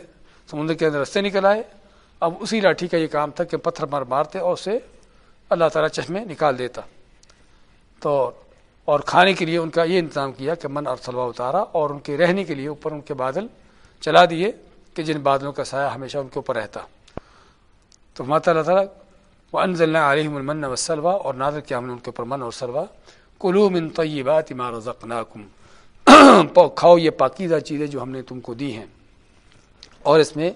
Speaker 1: سمندر کے اندر رستے نکل آئے۔ اب اسی لاٹھی کا یہ کام تھا کہ پتھر مار مارتے اور اسے اللہ تعالیٰ چشمے نکال دیتا۔ تو، اور کھانے کے لیے ان کا یہ انتظام کیا کہ من اور سلوا اتارا اور ان کے رہنے کے لیے اوپر ان کے بادل چلا دیے کہ جن بادلوں کا سایہ ہمیشہ ان کے اوپر رہتا۔ تو ماتا اللہ تعالیٰ وہ انض اللہ علیہم المن و سلوا اور نادر کیا ہم نے ان کے اوپر من اور سلوا کلو من طیبات ما رزقناکم کھاؤ یہ پاکیزہ چیزیں جو ہم نے تم کو دی ہیں۔ اور اس میں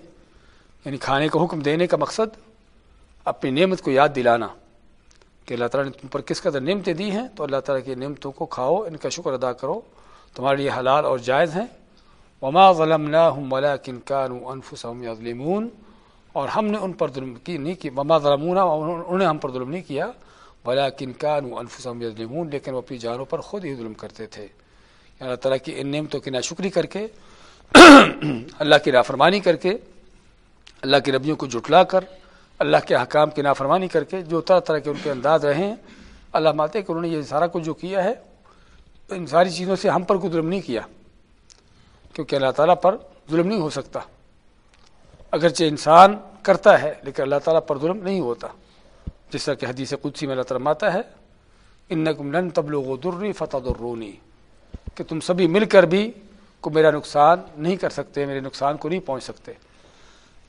Speaker 1: یعنی کھانے کا حکم دینے کا مقصد، اپنی نعمت کو یاد دلانا۔ کہ اللہ تعالیٰ نے تم پر کس قدر نعمتیں دی ہیں، تو اللہ تعالیٰ کی نعمتوں کو کھاؤ، ان کا شکر ادا کرو۔ تمہارے لیے حلال اور جائز ہیں۔ وما غلم نہ ہم ولا کن اور ہم نے ان پر ظلم کی نہیں کی۔ وما ظلمون انہوں نے ہم پر ظلم نہیں کیا۔ ولا کن کان انفسم یظلمون لیکن وہ اپنی جانوں پر خود ہی ظلم کرتے تھے۔ یعنی اللہ تعالیٰ کی ان نعمتوں کی ناشکری کر کے، اللہ کی نافرمانی کر کے، اللہ کی ربیوں کو جٹلا کر، اللہ کے حکام کی نافرمانی کر کے، جو طرح طرح کے ان کے انداز رہے ہیں اللہ ماتے کہ انہوں نے یہ سارا کچھ جو کیا ہے، ان ساری چیزوں سے ہم پر کوئی ظلم نہیں کیا۔ کیونکہ اللہ تعالیٰ پر ظلم نہیں ہو سکتا۔ اگرچہ انسان کرتا ہے، لیکن اللہ تعالیٰ پر ظلم نہیں ہوتا۔ جس طرح کہ حدیث قدسی میں اللہ تعالیٰ ہے ان نن تبلغ و دری فتح درونی کہ تم سبھی مل کر بھی کو میرا نقصان نہیں کر سکتے، میرے نقصان کو نہیں پہنچ سکتے۔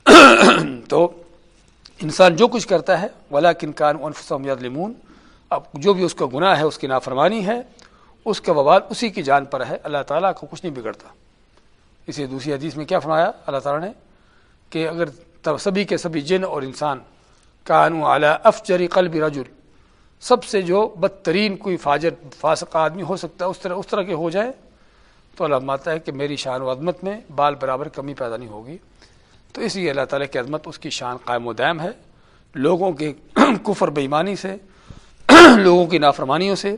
Speaker 1: تو انسان جو کچھ کرتا ہے ولا کن کان انفسم یادلمون اب جو بھی اس کا گناہ ہے، اس کی نافرمانی ہے، اس کا وبال اسی کی جان پر ہے۔ اللہ تعالیٰ کو کچھ نہیں بگڑتا۔ اسی دوسری حدیث میں کیا فرمایا؟ اللہ تعالیٰ نے کہ اگر تب سبھی کے سبھی جن اور انسان کان اعلیٰ افجری قلب رجل۔ سب سے جو بدترین کوئی فاجر، فاسق آدمی ہو سکتا ہے، اس طرح اس طرح کے ہو جائے، تو اللہ ماتا ہے کہ میری شان و عظمت میں بال برابر کمی پیدا نہیں ہوگی۔ تو اس لیے اللہ تعالیٰ کی عظمت، اس کی شان قائم و دائم ہے۔ لوگوں کے کفر بےمانی سے، لوگوں کی نافرمانیوں سے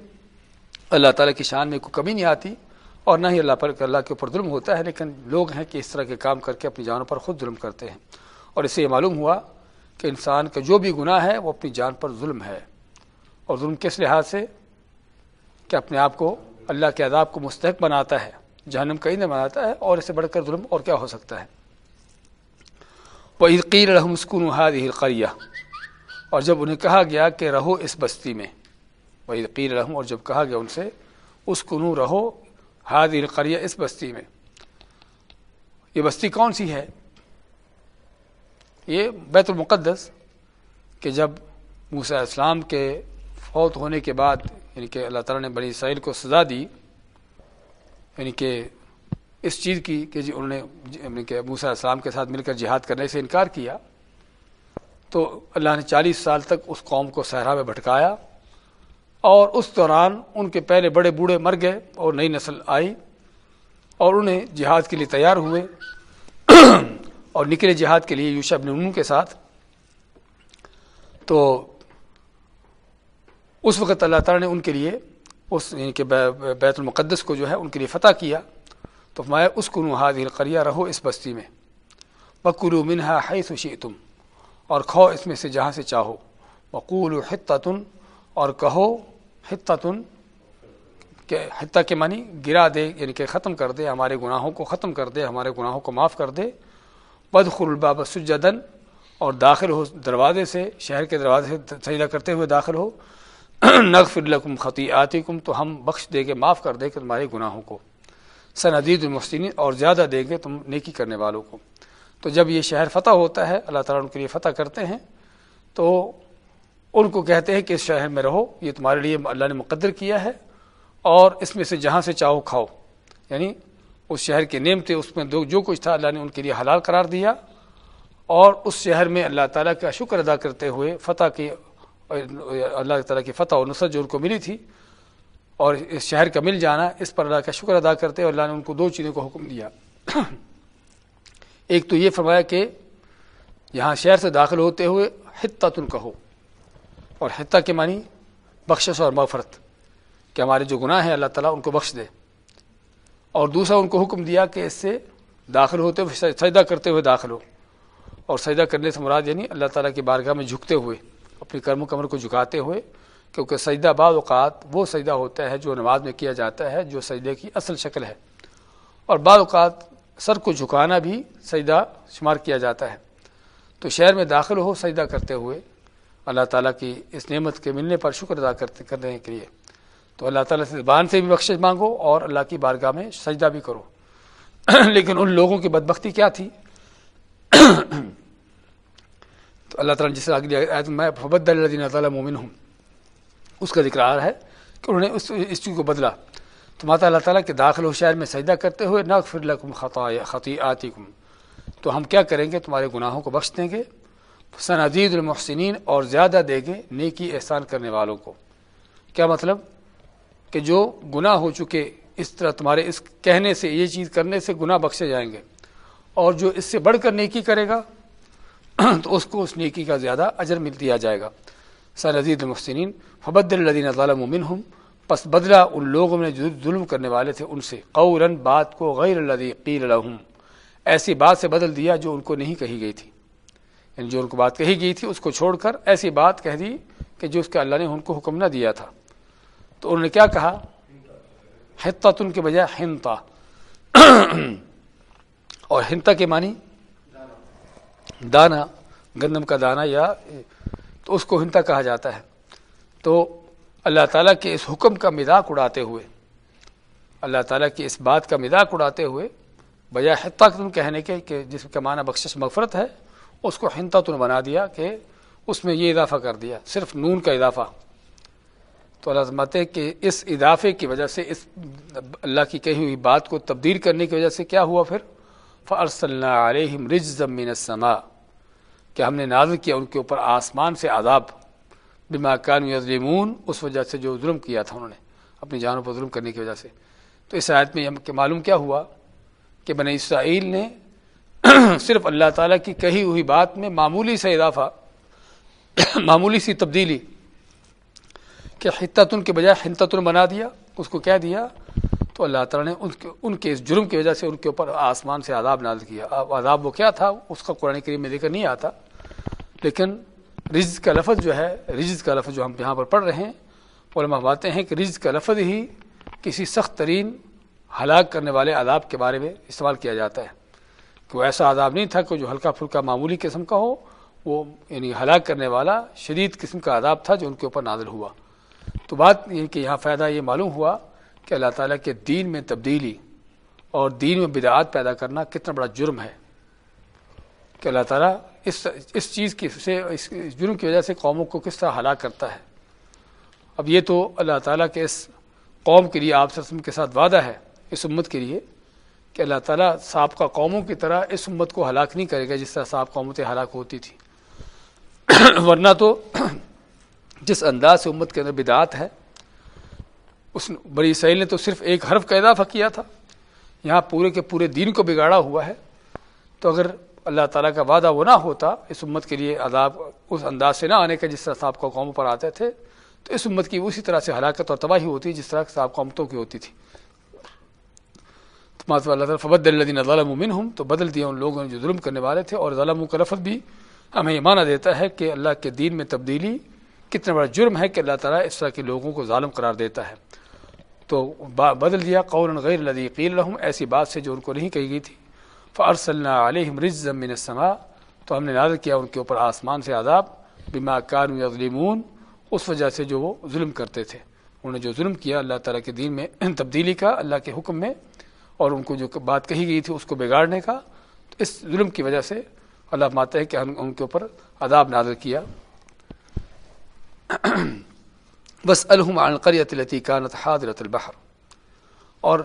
Speaker 1: اللہ تعالیٰ کی شان میں کوئی کمی نہیں آتی اور نہ ہی اللہ پر، اللہ کے اوپر ظلم ہوتا ہے، لیکن لوگ ہیں کہ اس طرح کے کام کر کے اپنی جانوں پر خود ظلم کرتے ہیں۔ اور اس سے یہ معلوم ہوا کہ انسان کا جو بھی گناہ ہے وہ اپنی جان پر ظلم ہے۔ اور ظلم کس لحاظ سے؟ کہ اپنے آپ کو اللہ کے عذاب کو مستحق بناتا ہے، جہنم کا ایندھن بناتا ہے اور اس سے بڑھ کر ظلم اور کیا ہو سکتا ہے۔ وہ عقیر رحمسکن ہاد القریہ اور جب انہیں کہا گیا کہ رہو اس بستی میں وہ عقیر رحم اور جب کہا گیا ان سے اس کنو رہو ہاد القریہ اس بستی میں۔ یہ بستی کون سی ہے؟ یہ بیت المقدس کہ جب موسیٰ اسلام کے فوت ہونے کے بعد یعنی کہ اللہ تعالیٰ نے بنی اسرائیل کو سزا دی یعنی کہ اس چیز کی کہ جی انہوں نے یعنی کہ موسیٰ السلام کے ساتھ مل کر جہاد کرنے سے انکار کیا، تو اللہ نے چالیس سال تک اس قوم کو صحرا میں بھٹکایا اور اس دوران ان کے پہلے بڑے بوڑھے مر گئے اور نئی نسل آئی اور انہیں جہاد کے لیے تیار ہوئے۔ اور نکلے جہاد کے لیے یوشا ابن کے ساتھ، تو اس وقت اللہ تعالیٰ نے ان کے لیے اس یعنی کہ بیت المقدس کو جو ہے ان کے لیے فتح کیا۔ تو میں اس کو نحاد القریہ رہو اس بستی میں۔ بکرو منہا ہے سشی تم اور کھو اس میں سے جہاں سے چاہو۔ بقول حتن اور کہو حتن کہ حتہ کے معنی گرا دے یعنی کہ ختم کر دے، ہمارے گناہوں کو ختم کر دے، ہمارے گناہوں کو معاف کر دے۔ بدخر الباب سجدن اور داخل ہو دروازے سے، شہر کے دروازے سے سجدہ کرتے ہوئے داخل ہو۔ نغفر لکم خطی آتی کم تو ہم بخش دے گے معاف کر دے کہ تمہارے گناہوں کو۔ سن عدید اور زیادہ دیں گے تم نیکی کرنے والوں کو۔ تو جب یہ شہر فتح ہوتا ہے، اللہ تعالیٰ ان کے لیے فتح کرتے ہیں، تو ان کو کہتے ہیں کہ اس شہر میں رہو، یہ تمہارے لیے اللہ نے مقدر کیا ہے، اور اس میں سے جہاں سے چاہو کھاؤ۔ یعنی اس شہر کے نیم تھے، اس میں جو کچھ تھا، اللہ نے ان کے لیے حلال قرار دیا۔ اور اس شہر میں اللہ تعالیٰ کا شکر ادا کرتے ہوئے فتح کی اللہ تعالیٰ کی فتح اور نصرت جو ان کو ملی تھی، اور اس شہر کا مل جانا، اس پر اللہ کا شکر ادا کرتے اور اللہ نے ان کو دو چیزوں کا حکم دیا۔ ایک تو یہ فرمایا کہ یہاں شہر سے داخل ہوتے ہوئے حتہ تن کہو، اور حتہ کے معنی بخشش اور مغفرت، کہ ہمارے جو گناہ ہیں، اللہ تعالیٰ ان کو بخش دے۔ اور دوسرا ان کو حکم دیا کہ اس سے داخل ہوتے ہوئے سجدہ کرتے ہوئے داخل ہو۔ اور سجدہ کرنے سے مراد یعنی اللہ تعالیٰ کی بارگاہ میں جھکتے ہوئے، اپنی کرم و کمر کو جھکاتے ہوئے، کیونکہ سجدہ بعض اوقات وہ سجدہ ہوتا ہے جو نماز میں کیا جاتا ہے، جو سجدے کی اصل شکل ہے۔ اور بعض اوقات سر کو جھکانا بھی سجدہ شمار کیا جاتا ہے۔ تو شہر میں داخل ہو، سجدہ کرتے ہوئے اللہ تعالیٰ کی اس نعمت کے ملنے پر شکر ادا کرتے کرنے کے لیے۔ تو اللہ تعالیٰ سے زبان سے بھی بخشش مانگو اور اللہ کی بارگاہ میں سجدہ بھی کرو۔ لیکن ان لوگوں کی بدبختی کیا تھی؟ تو اللہ تعالیٰ جس آگے میں فبد اللہ تعالیٰ مومن ہوں اس کا ذکر آ رہا ہے کہ انہوں نے اس اس چیز کو بدلا۔ تو ماتا اللہ تعالیٰ کے داخل و شہر میں سجدہ کرتے ہوئے نہ فر القم خطا خطی آتی تو ہم کیا کریں گے؟ تمہارے گناہوں کو بخش دیں گے۔ سن عزیز المحسنین اور زیادہ دیں گے نیکی احسان کرنے والوں کو۔ کیا مطلب؟ کہ جو گناہ ہو چکے اس طرح تمہارے اس کہنے سے، یہ چیز کرنے سے گناہ بخشے جائیں گے۔ اور جو اس سے بڑھ کر نیکی کرے گا، تو اس کو اس نیکی کا زیادہ اجر مل دیا جائے گا۔ سر عزیز المحسنین فبد الدین ظالم ومن ہوں پس بدلا ان لوگوں میں جو ظلم کرنے والے تھے ان سے۔ قورن بات کو غیر الدی قیل لہم، ایسی بات سے بدل دیا جو ان کو نہیں کہی گئی تھی۔ یعنی جو ان کو بات کہی گئی تھی، اس کو چھوڑ کر ایسی بات کہہ دی کہ جو اس کے اللہ نے ان کو حکم نہ دیا تھا۔ تو انہوں نے کیا کہا؟ حتن کے بجائے ہنتا اور ہنتا کے معنی دانا، گندم کا دانا یا تو اس کو ہنتا کہا جاتا ہے۔ تو اللہ تعالیٰ کے اس حکم کا مذاق اڑاتے ہوئے، اللہ تعالیٰ کی اس بات کا مذاق اڑاتے ہوئے بجائے حتہ تم کہنے کے کہ جس کا معنی بخشش مغفرت ہے، اس کو ہنتا تن بنا دیا کہ اس میں یہ اضافہ کر دیا۔ صرف نون کا اضافہ۔ تو اللہ سماتے ہیں کہ اس اضافے کی وجہ سے، اس اللہ کی کہی ہوئی بات کو تبدیل کرنے کی وجہ سے کیا ہوا پھر؟ فرص اللہ علیہ رج من السماء کہ ہم نے نازل کیا ان کے اوپر آسمان سے عذاب، بما کان یظلمون اس وجہ سے جو ظلم کیا تھا انہوں نے، اپنی جانوں پر ظلم کرنے کی وجہ سے۔ تو اس آیت میں کہ معلوم کیا ہوا کہ بن اسرائیل نے صرف اللہ تعالیٰ کی کہی ہوئی بات میں معمولی سے اضافہ، معمولی سی تبدیلی کہ حتتن کے بجائے حنتن بنا دیا، اس کو کہہ دیا، تو اللہ تعالیٰ نے ان کے ان کے اس جرم کی وجہ سے ان کے اوپر آسمان سے عذاب نازل کیا۔ عذاب وہ کیا تھا؟ اس کا قرآن کریم میں ذکر نہیں آتا۔ لیکن رز کا لفظ جو ہے رز کا لفظ جو ہم یہاں پر پڑھ رہے ہیں، علماء باتیں ہیں کہ رز کا لفظ ہی کسی سخت ترین ہلاک کرنے والے عذاب کے بارے میں استعمال کیا جاتا ہے۔ کہ وہ ایسا عذاب نہیں تھا کہ جو ہلکا پھلکا معمولی قسم کا ہو، وہ یعنی ہلاک کرنے والا شدید قسم کا عذاب تھا جو ان کے اوپر نازل ہوا۔ تو بات یہ کہ یہاں فائدہ یہ معلوم ہوا کہ اللہ تعالیٰ کے دین میں تبدیلی اور دین میں بدعات پیدا کرنا کتنا بڑا جرم ہے کہ اللہ تعالیٰ اس اس چیز کی سے اس جرم کی وجہ سے قوموں کو کس طرح ہلاک کرتا ہے۔ اب یہ تو اللہ تعالیٰ کے اس قوم کے لیے آپ رسم کے ساتھ وعدہ ہے اس امت کے لیے کہ اللہ تعالیٰ سابقہ قوموں کی طرح اس امت کو ہلاک نہیں کرے گا جس طرح سابقہ قومتیں ہلاک ہوتی تھی ورنہ تو جس انداز سے امت کے اندر بدعات ہے، اس بڑی سہیل نے تو صرف ایک حرف کا اضافہ کیا تھا۔ یہاں پورے کے پورے دین کو بگاڑا ہوا ہے۔ تو اگر اللہ تعالیٰ کا وعدہ وہ نہ ہوتا، اس امت کے لیے عذاب اس انداز سے نہ آنے کا جس طرح صاحب کو قوموں پر آتے تھے، تو اس امت کی اسی طرح سے ہلاکت اور تباہی ہوتی، جس طرح صاحب قومتوں کی ہوتی تھی۔ اللہ تعالیٰ فبد الدین ظالم ہوں تو بدل دیا ان لوگوں نے جو ظلم کرنے والے تھے۔ اور ظالم کا لفظ بھی ہمیں یہ مانا دیتا ہے کہ اللہ کے دین میں تبدیلی کتنا بڑا جرم ہے کہ اللہ تعالیٰ اس طرح کے لوگوں کو ظالم قرار دیتا ہے۔ تو بدل دیا قول غیر الدی قیل رحم ایسی بات سے جو ان کو نہیں کہی گئی تھی۔ فرص اللہ علیہ رز من السماء، تو ہم نے نازل کیا ان کے اوپر آسمان سے عذاب، بما کان یظلمون اس وجہ سے جو وہ ظلم کرتے تھے۔ انہوں نے جو ظلم کیا اللہ تعالیٰ کے دین میں تبدیلی کا، اللہ کے حکم میں، اور ان کو جو بات کہی گئی تھی اس کو بگاڑنے کا۔ تو اس ظلم کی وجہ سے اللہ ماتا ہے کہ ہم ان کے اوپر عذاب نازل کیا۔ بس الحم القریت التی کانت حاضرت البحر۔ اور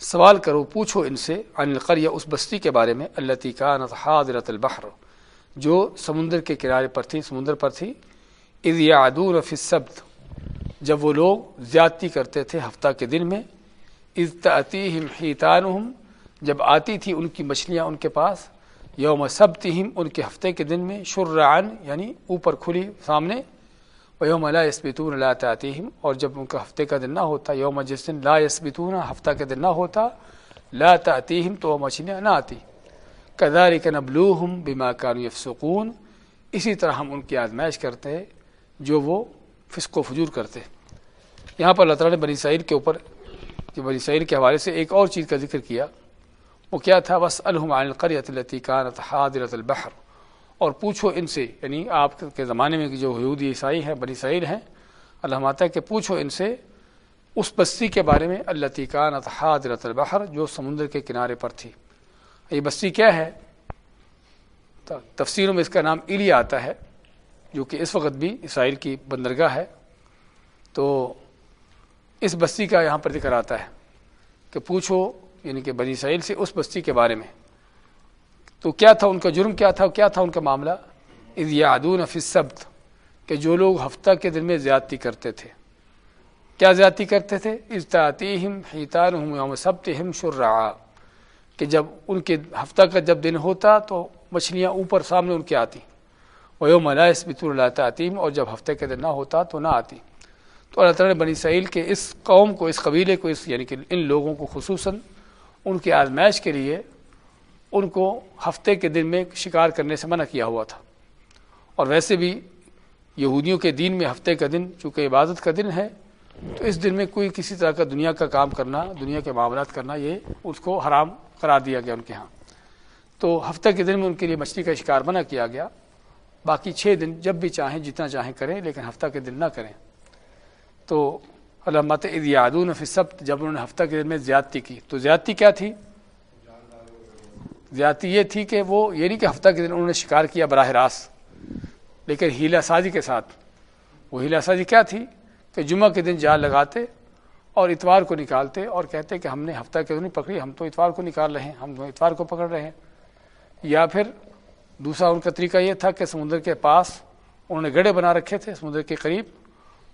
Speaker 1: سوال کرو، پوچھو ان سے، عن القریہ اس بستی کے بارے میں اللہ کانت حاضرت البحر۔ جو سمندر کے کنارے پر تھی، سمندر پر تھی۔ اذ یعدون فی السبت۔ جب وہ لوگ زیادتی کرتے تھے ہفتہ کے دن میں ازتعتیم حیطانہم جب آتی تھی ان کی مچھلیاں ان کے پاس یوم سبتہم ان کے ہفتے کے دن میں شرعان یعنی اوپر کھلی، سامنے یوم لا یسبتون لا تعتیہم اور جب ان کا ہفتے کا دن نہ ہوتا، یوم جس دن لا یسبتون ہفتہ کے دن نہ ہوتا، لا تعتیہم تو وہ مچھلیاں نہ آتی۔ کذالک نبلوہم بما کانوا یفسقون اسی طرح ہم ان کی آزمائش کرتے ہیں جو وہ فسق و فجور کرتے یہاں پر اللہ تعالیٰ نے بنی اسرائیل کے اوپر کہ بنی اسرائیل کے حوالے سے ایک اور چیز کا ذکر کیا، وہ کیا تھا؟ بس الحم القریت التی کانت حاضرت البحر۔ اور پوچھو ان سے یعنی آپ کے زمانے میں جو یہودی عیسائی ہیں، بنی اسرائیل ہیں، اللہ ماتا کہ پوچھو ان سے اس بستی کے بارے میں اللہ تیکانت حاضرت البحر، جو سمندر کے کنارے پر تھی۔ یہ بستی کیا ہے؟ تفسیروں میں اس کا نام ایلی آتا ہے، جو کہ اس وقت بھی اسرائیل کی بندرگاہ ہے۔ تو اس بستی کا یہاں پر ذکر آتا ہے کہ پوچھو یعنی کہ بنی سعیل سے اس بستی کے بارے میں۔ تو کیا تھا ان کا جرم کیا تھا؟ کیا تھا ان کا معاملہ؟ از یادون فی سبت کہ جو لوگ ہفتہ کے دن میں زیادتی کرتے تھے۔ کیا زیادتی کرتے تھے؟ ازتاطی حیطان ہم یوم سبت ہم کہ جب ان کے ہفتہ کا جب دن ہوتا تو مچھلیاں اوپر سامنے ان کے آتی۔ وہ یوم بت اللہ تعطیم اور جب ہفتے کے دن نہ ہوتا تو نہ آتی۔ تو اللہ تعالیٰ نے بنی اسرائیل کے اس قوم کو، اس قبیلے کو، اس یعنی کہ ان لوگوں کو خصوصاً ان کی آزمائش کے لیے ان کو ہفتے کے دن میں شکار کرنے سے منع کیا ہوا تھا۔ اور ویسے بھی یہودیوں کے دین میں ہفتے کا دن چونکہ عبادت کا دن ہے، تو اس دن میں کوئی کسی طرح کا دنیا کا کام کرنا، دنیا کے معاملات کرنا، یہ اس کو حرام قرار دیا گیا ان کے ہاں۔ تو ہفتہ کے دن میں ان کے لیے مچھلی کا شکار منع کیا گیا۔ باقی چھ دن جب بھی چاہیں، جتنا چاہیں کریں، لیکن ہفتہ کے دن نہ کریں۔ تو علامت یادون سب جب انہوں نے ہفتہ کے دن میں زیادتی کی۔ تو زیادتی کیا تھی؟ زیادتی یہ تھی کہ وہ یہ نہیں کہ ہفتہ کے دن انہوں نے شکار کیا براہ راست، لیکن ہیلا سازی کے ساتھ۔ وہ ہیلا سازی کیا تھی؟ کہ جمعہ کے دن جال لگاتے اور اتوار کو نکالتے اور کہتے کہ ہم نے ہفتہ کے دن نہیں پکڑی، ہم تو اتوار کو نکال رہے ہیں، ہم اتوار کو پکڑ رہے ہیں۔ یا پھر دوسرا ان کا طریقہ یہ تھا کہ سمندر کے پاس انہوں نے گڑھے بنا رکھے تھے سمندر کے قریب،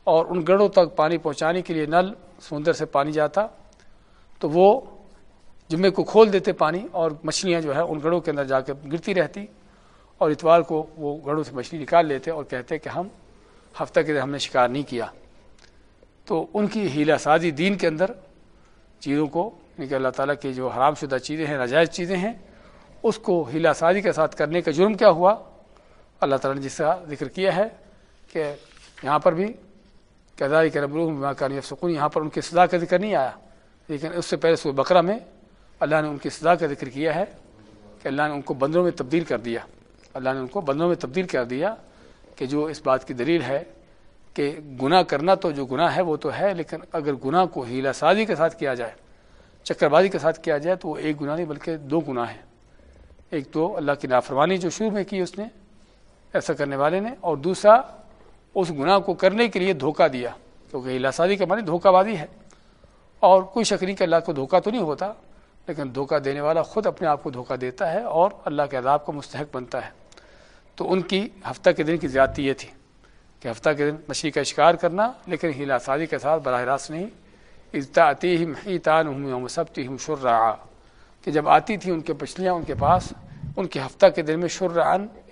Speaker 1: اور ان گڑھوں تک پانی پہنچانے کے لیے نل سمندر سے پانی جاتا۔ تو وہ جمعے کو کھول دیتے پانی اور مچھلیاں جو ہے ان گڑھوں کے اندر جا کے گرتی رہتی اور اتوار کو وہ گڑھوں سے مچھلی نکال لیتے اور کہتے کہ ہم ہفتہ کے دن ہم نے شکار نہیں کیا۔ تو ان کی ہیلا سازی دین کے اندر چیزوں کو یعنی کہ اللہ تعالیٰ کی جو حرام شدہ چیزیں ہیں، ناجائز چیزیں ہیں، اس کو ہیلا سازی کے ساتھ کرنے کا جرم کیا ہوا؟ اللہ تعالیٰ نے جس کا ذکر کیا ہے کہ یہاں پر بھی کرداری کے ربرو ماں کا سکون یہاں پر ان کی سزا کا ذکر نہیں آیا، لیکن اس سے پہلے سورہ بقرہ میں اللہ نے ان کی سزا کا ذکر کیا ہے کہ اللہ نے ان کو بندروں میں تبدیل کر دیا۔ اللہ نے ان کو بندروں میں تبدیل کر دیا کہ جو اس بات کی دلیل ہے کہ گناہ کرنا تو جو گناہ ہے وہ تو ہے، لیکن اگر گناہ کو ہیلا سازی کے ساتھ کیا جائے، چکر بازی کے ساتھ کیا جائے تو وہ ایک گناہ نہیں بلکہ دو گناہ ہیں۔ ایک تو اللہ کی نافرمانی جو شروع میں کی اس نے، ایسا کرنے والے نے، اور دوسرا اس گناہ کو کرنے کے لیے دھوکہ دیا، کیونکہ ہیلا سازی کے معنی دھوکہ بازی ہے۔ اور کوئی شک نہیں کہ اللہ کو دھوکہ تو نہیں ہوتا لیکن دھوکہ دینے والا خود اپنے آپ کو دھوکہ دیتا ہے اور اللہ کے عذاب کو مستحق بنتا ہے۔ تو ان کی ہفتہ کے دن کی زیادتی یہ تھی کہ ہفتہ کے دن مچھلی کا شکار کرنا، لیکن ہیلا سازی کے ساتھ براہ راست نہیں۔ اجتاعتی ہی تان ہوں ہم شر کہ جب آتی تھی ان کے مچھلیاں ان کے پاس، ان کے ہفتہ کے دن میں شر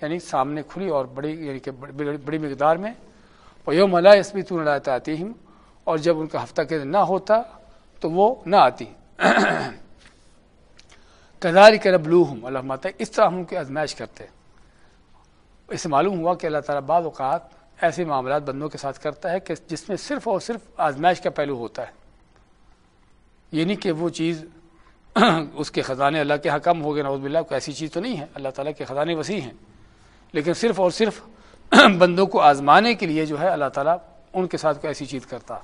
Speaker 1: یعنی سامنے کھلی اور بڑی یعنی کہ بڑی مقدار میں اور یوم اللہ اس بھی تو آتی ہوں اور جب ان کا ہفتہ کے دن نہ ہوتا تو وہ نہ آتی۔ کداری کے ربلو ہوں اللہ ماتا اس طرح ہم ان کی آزمائش کرتے اس سے معلوم ہوا کہ اللہ تعالیٰ بعض اوقات ایسے معاملات بندوں کے ساتھ کرتا ہے کہ جس میں صرف اور صرف آزمائش کا پہلو ہوتا ہے۔ یہ نہیں کہ وہ چیز اس کے خزانے اللہ کے حکم ہو گئے نوز باللہ کو ایسی چیز تو نہیں ہے۔ اللہ تعالیٰ کے خزانے وسیع ہیں۔ لیکن صرف اور صرف بندوں کو آزمانے کے لیے جو ہے، اللہ تعالیٰ ان کے ساتھ کوئی ایسی چیز کرتا۔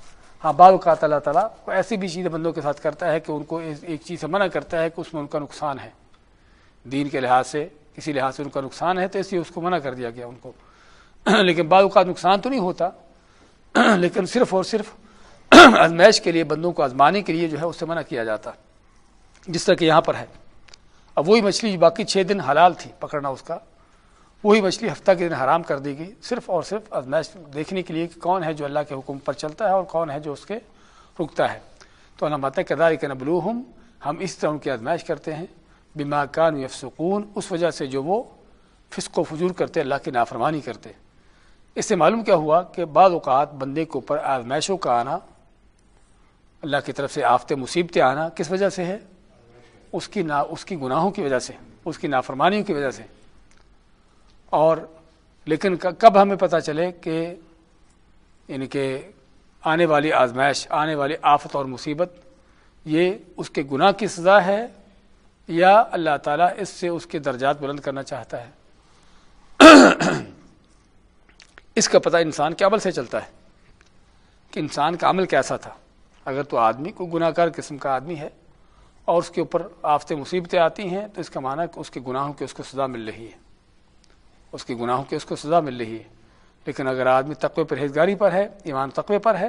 Speaker 1: ہاں بعض اوقات اللہ تعالیٰ کو ایسی بھی چیزیں بندوں کے ساتھ کرتا ہے کہ ان کو ایک چیز سے منع کرتا ہے کہ اس میں ان کا نقصان ہے۔ دین کے لحاظ سے، کسی لحاظ سے ان کا نقصان ہے تو اس لیے اس کو منع کر دیا گیا ان کو۔ لیکن بعض اوقات نقصان تو نہیں ہوتا۔ لیکن صرف اور صرف ازمائش کے لیے، بندوں کو آزمانے کے لیے جو ہے اس سے منع کیا جاتا۔ جس طرح کہ یہاں پر ہے۔ اب وہی مچھلی باقی چھ دن حلال تھی، پکڑنا اس کا۔ وہی مچھلی ہفتہ کے دن حرام کر دی گئی۔ صرف اور صرف ازمائش دیکھنے کے لیے کہ کون ہے جو اللہ کے حکم پر چلتا ہے اور کون ہے جو اس کے رکتا ہے۔ تو اللہ ماتا کدار کے نبلو ہم ہم اس طرح ان کی ازمائش کرتے ہیں۔ بیما کان یفسکون اس وجہ سے جو وہ فسق و فجور کرتے، اللہ کی نافرمانی کرتے۔ اس سے معلوم کیا ہوا کہ بعض اوقات بندے کے اوپر آزمائشوں کا آنا، اللہ کی طرف سے آفتے، مصیبتیں آنا، کس وجہ سے ہے؟ اس کی نا، اس کی گناہوں کی وجہ سے، اس کی نافرمانیوں کی وجہ سے۔ اور لیکن کب ہمیں پتہ چلے کہ یعنی کہ آنے والی آزمائش، آنے والی آفت اور مصیبت، یہ اس کے گناہ کی سزا ہے یا اللہ تعالیٰ اس سے اس کے درجات بلند کرنا چاہتا ہے؟ اس کا پتہ انسان کے عمل سے چلتا ہے کہ انسان کا عمل کیسا تھا۔ اگر تو آدمی کو گناہ کار قسم کا آدمی ہے اور اس کے اوپر آفتے مصیبتیں آتی ہیں تو اس کا معنی کہ اس کے گناہوں کی اس کو سزا مل رہی ہے۔ اس کے گناہوں کی اس کو سزا مل رہی ہے۔ لیکن اگر آدمی تقوی پرہیزگاری پر ہے، ایمان تقوی پر ہے،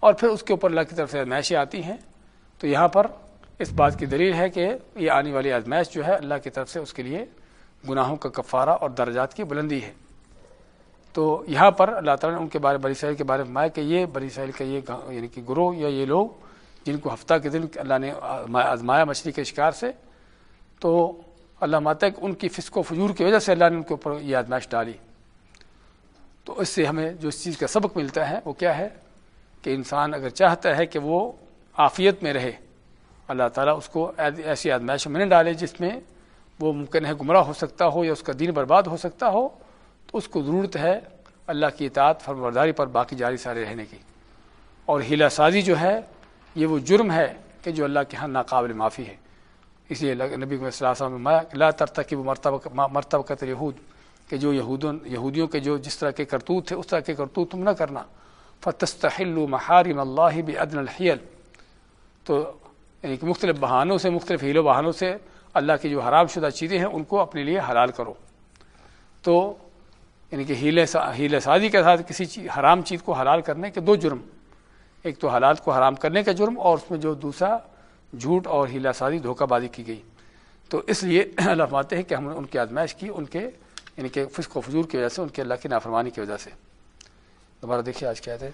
Speaker 1: اور پھر اس کے اوپر اللہ کی طرف سے آزمائشیں آتی ہیں، تو یہاں پر اس بات کی دلیل ہے کہ یہ آنے والی آزمائش جو ہے اللہ کی طرف سے اس کے لیے گناہوں کا کفارہ اور درجات کی بلندی ہے۔ تو یہاں پر اللہ تعالیٰ نے ان کے بارے بری سہیل کے بارے میں مایا کہ یہ بری سہیل کا یہ یعنی کہ گروہ یا یہ لوگ جن کو ہفتہ کے دن اللہ نے آزمایا مچھلی کے شکار سے، تو اللہ ماتا کہ ان کی فسق و فجور کی وجہ سے اللہ نے ان کے اوپر یہ آزمائش ڈالی۔ تو اس سے ہمیں جو اس چیز کا سبق ملتا ہے وہ کیا ہے کہ انسان اگر چاہتا ہے کہ وہ عافیت میں رہے، اللہ تعالیٰ اس کو ایسی آزمائش میں نہ ڈالے جس میں وہ ممکن ہے گمراہ ہو سکتا ہو یا اس کا دین برباد ہو سکتا ہو، تو اس کو ضرورت ہے اللہ کی اطاعت فرمرداری پر باقی جاری سارے رہنے کی۔ اور ہیلا سازی جو ہے، یہ وہ جرم ہے کہ جو اللہ کے ہاں ناقابل معافی ہے۔ اس لیے نبی وسلم اللہ ترتا کی وہ مرتبہ مرتبہ یہود کہ جو یہودوں یہودیوں کے جو جس طرح کے کرتوت تھے، اس طرح کے کرتوت تم نہ کرنا۔ فتستحل محارم اللہ بعدن الحیل تو یعنی کہ مختلف بہانوں سے، مختلف ہیل و بہانوں سے اللہ کی جو حرام شدہ چیزیں ہیں، ان کو اپنے لیے حلال کرو۔ تو یعنی کہ ہیلے ہیلے سازی کے ساتھ کسی چیز حرام چیز کو حلال کرنے کے دو جرم۔ ایک تو حلال کو حرام کرنے کا جرم اور اس میں جو دوسرا جھوٹ اور ہیلا سازی دھوکہ بازی کی گئی۔ تو اس لیے اللہ فرماتے ہیں کہ ہم نے ان کی آزمائش کی، ان کے یعنی ان کے فسق و فجور کی وجہ سے، ان کے اللہ کی نافرمانی کی وجہ سے۔ دوبارہ دیکھیے آج کیا تھے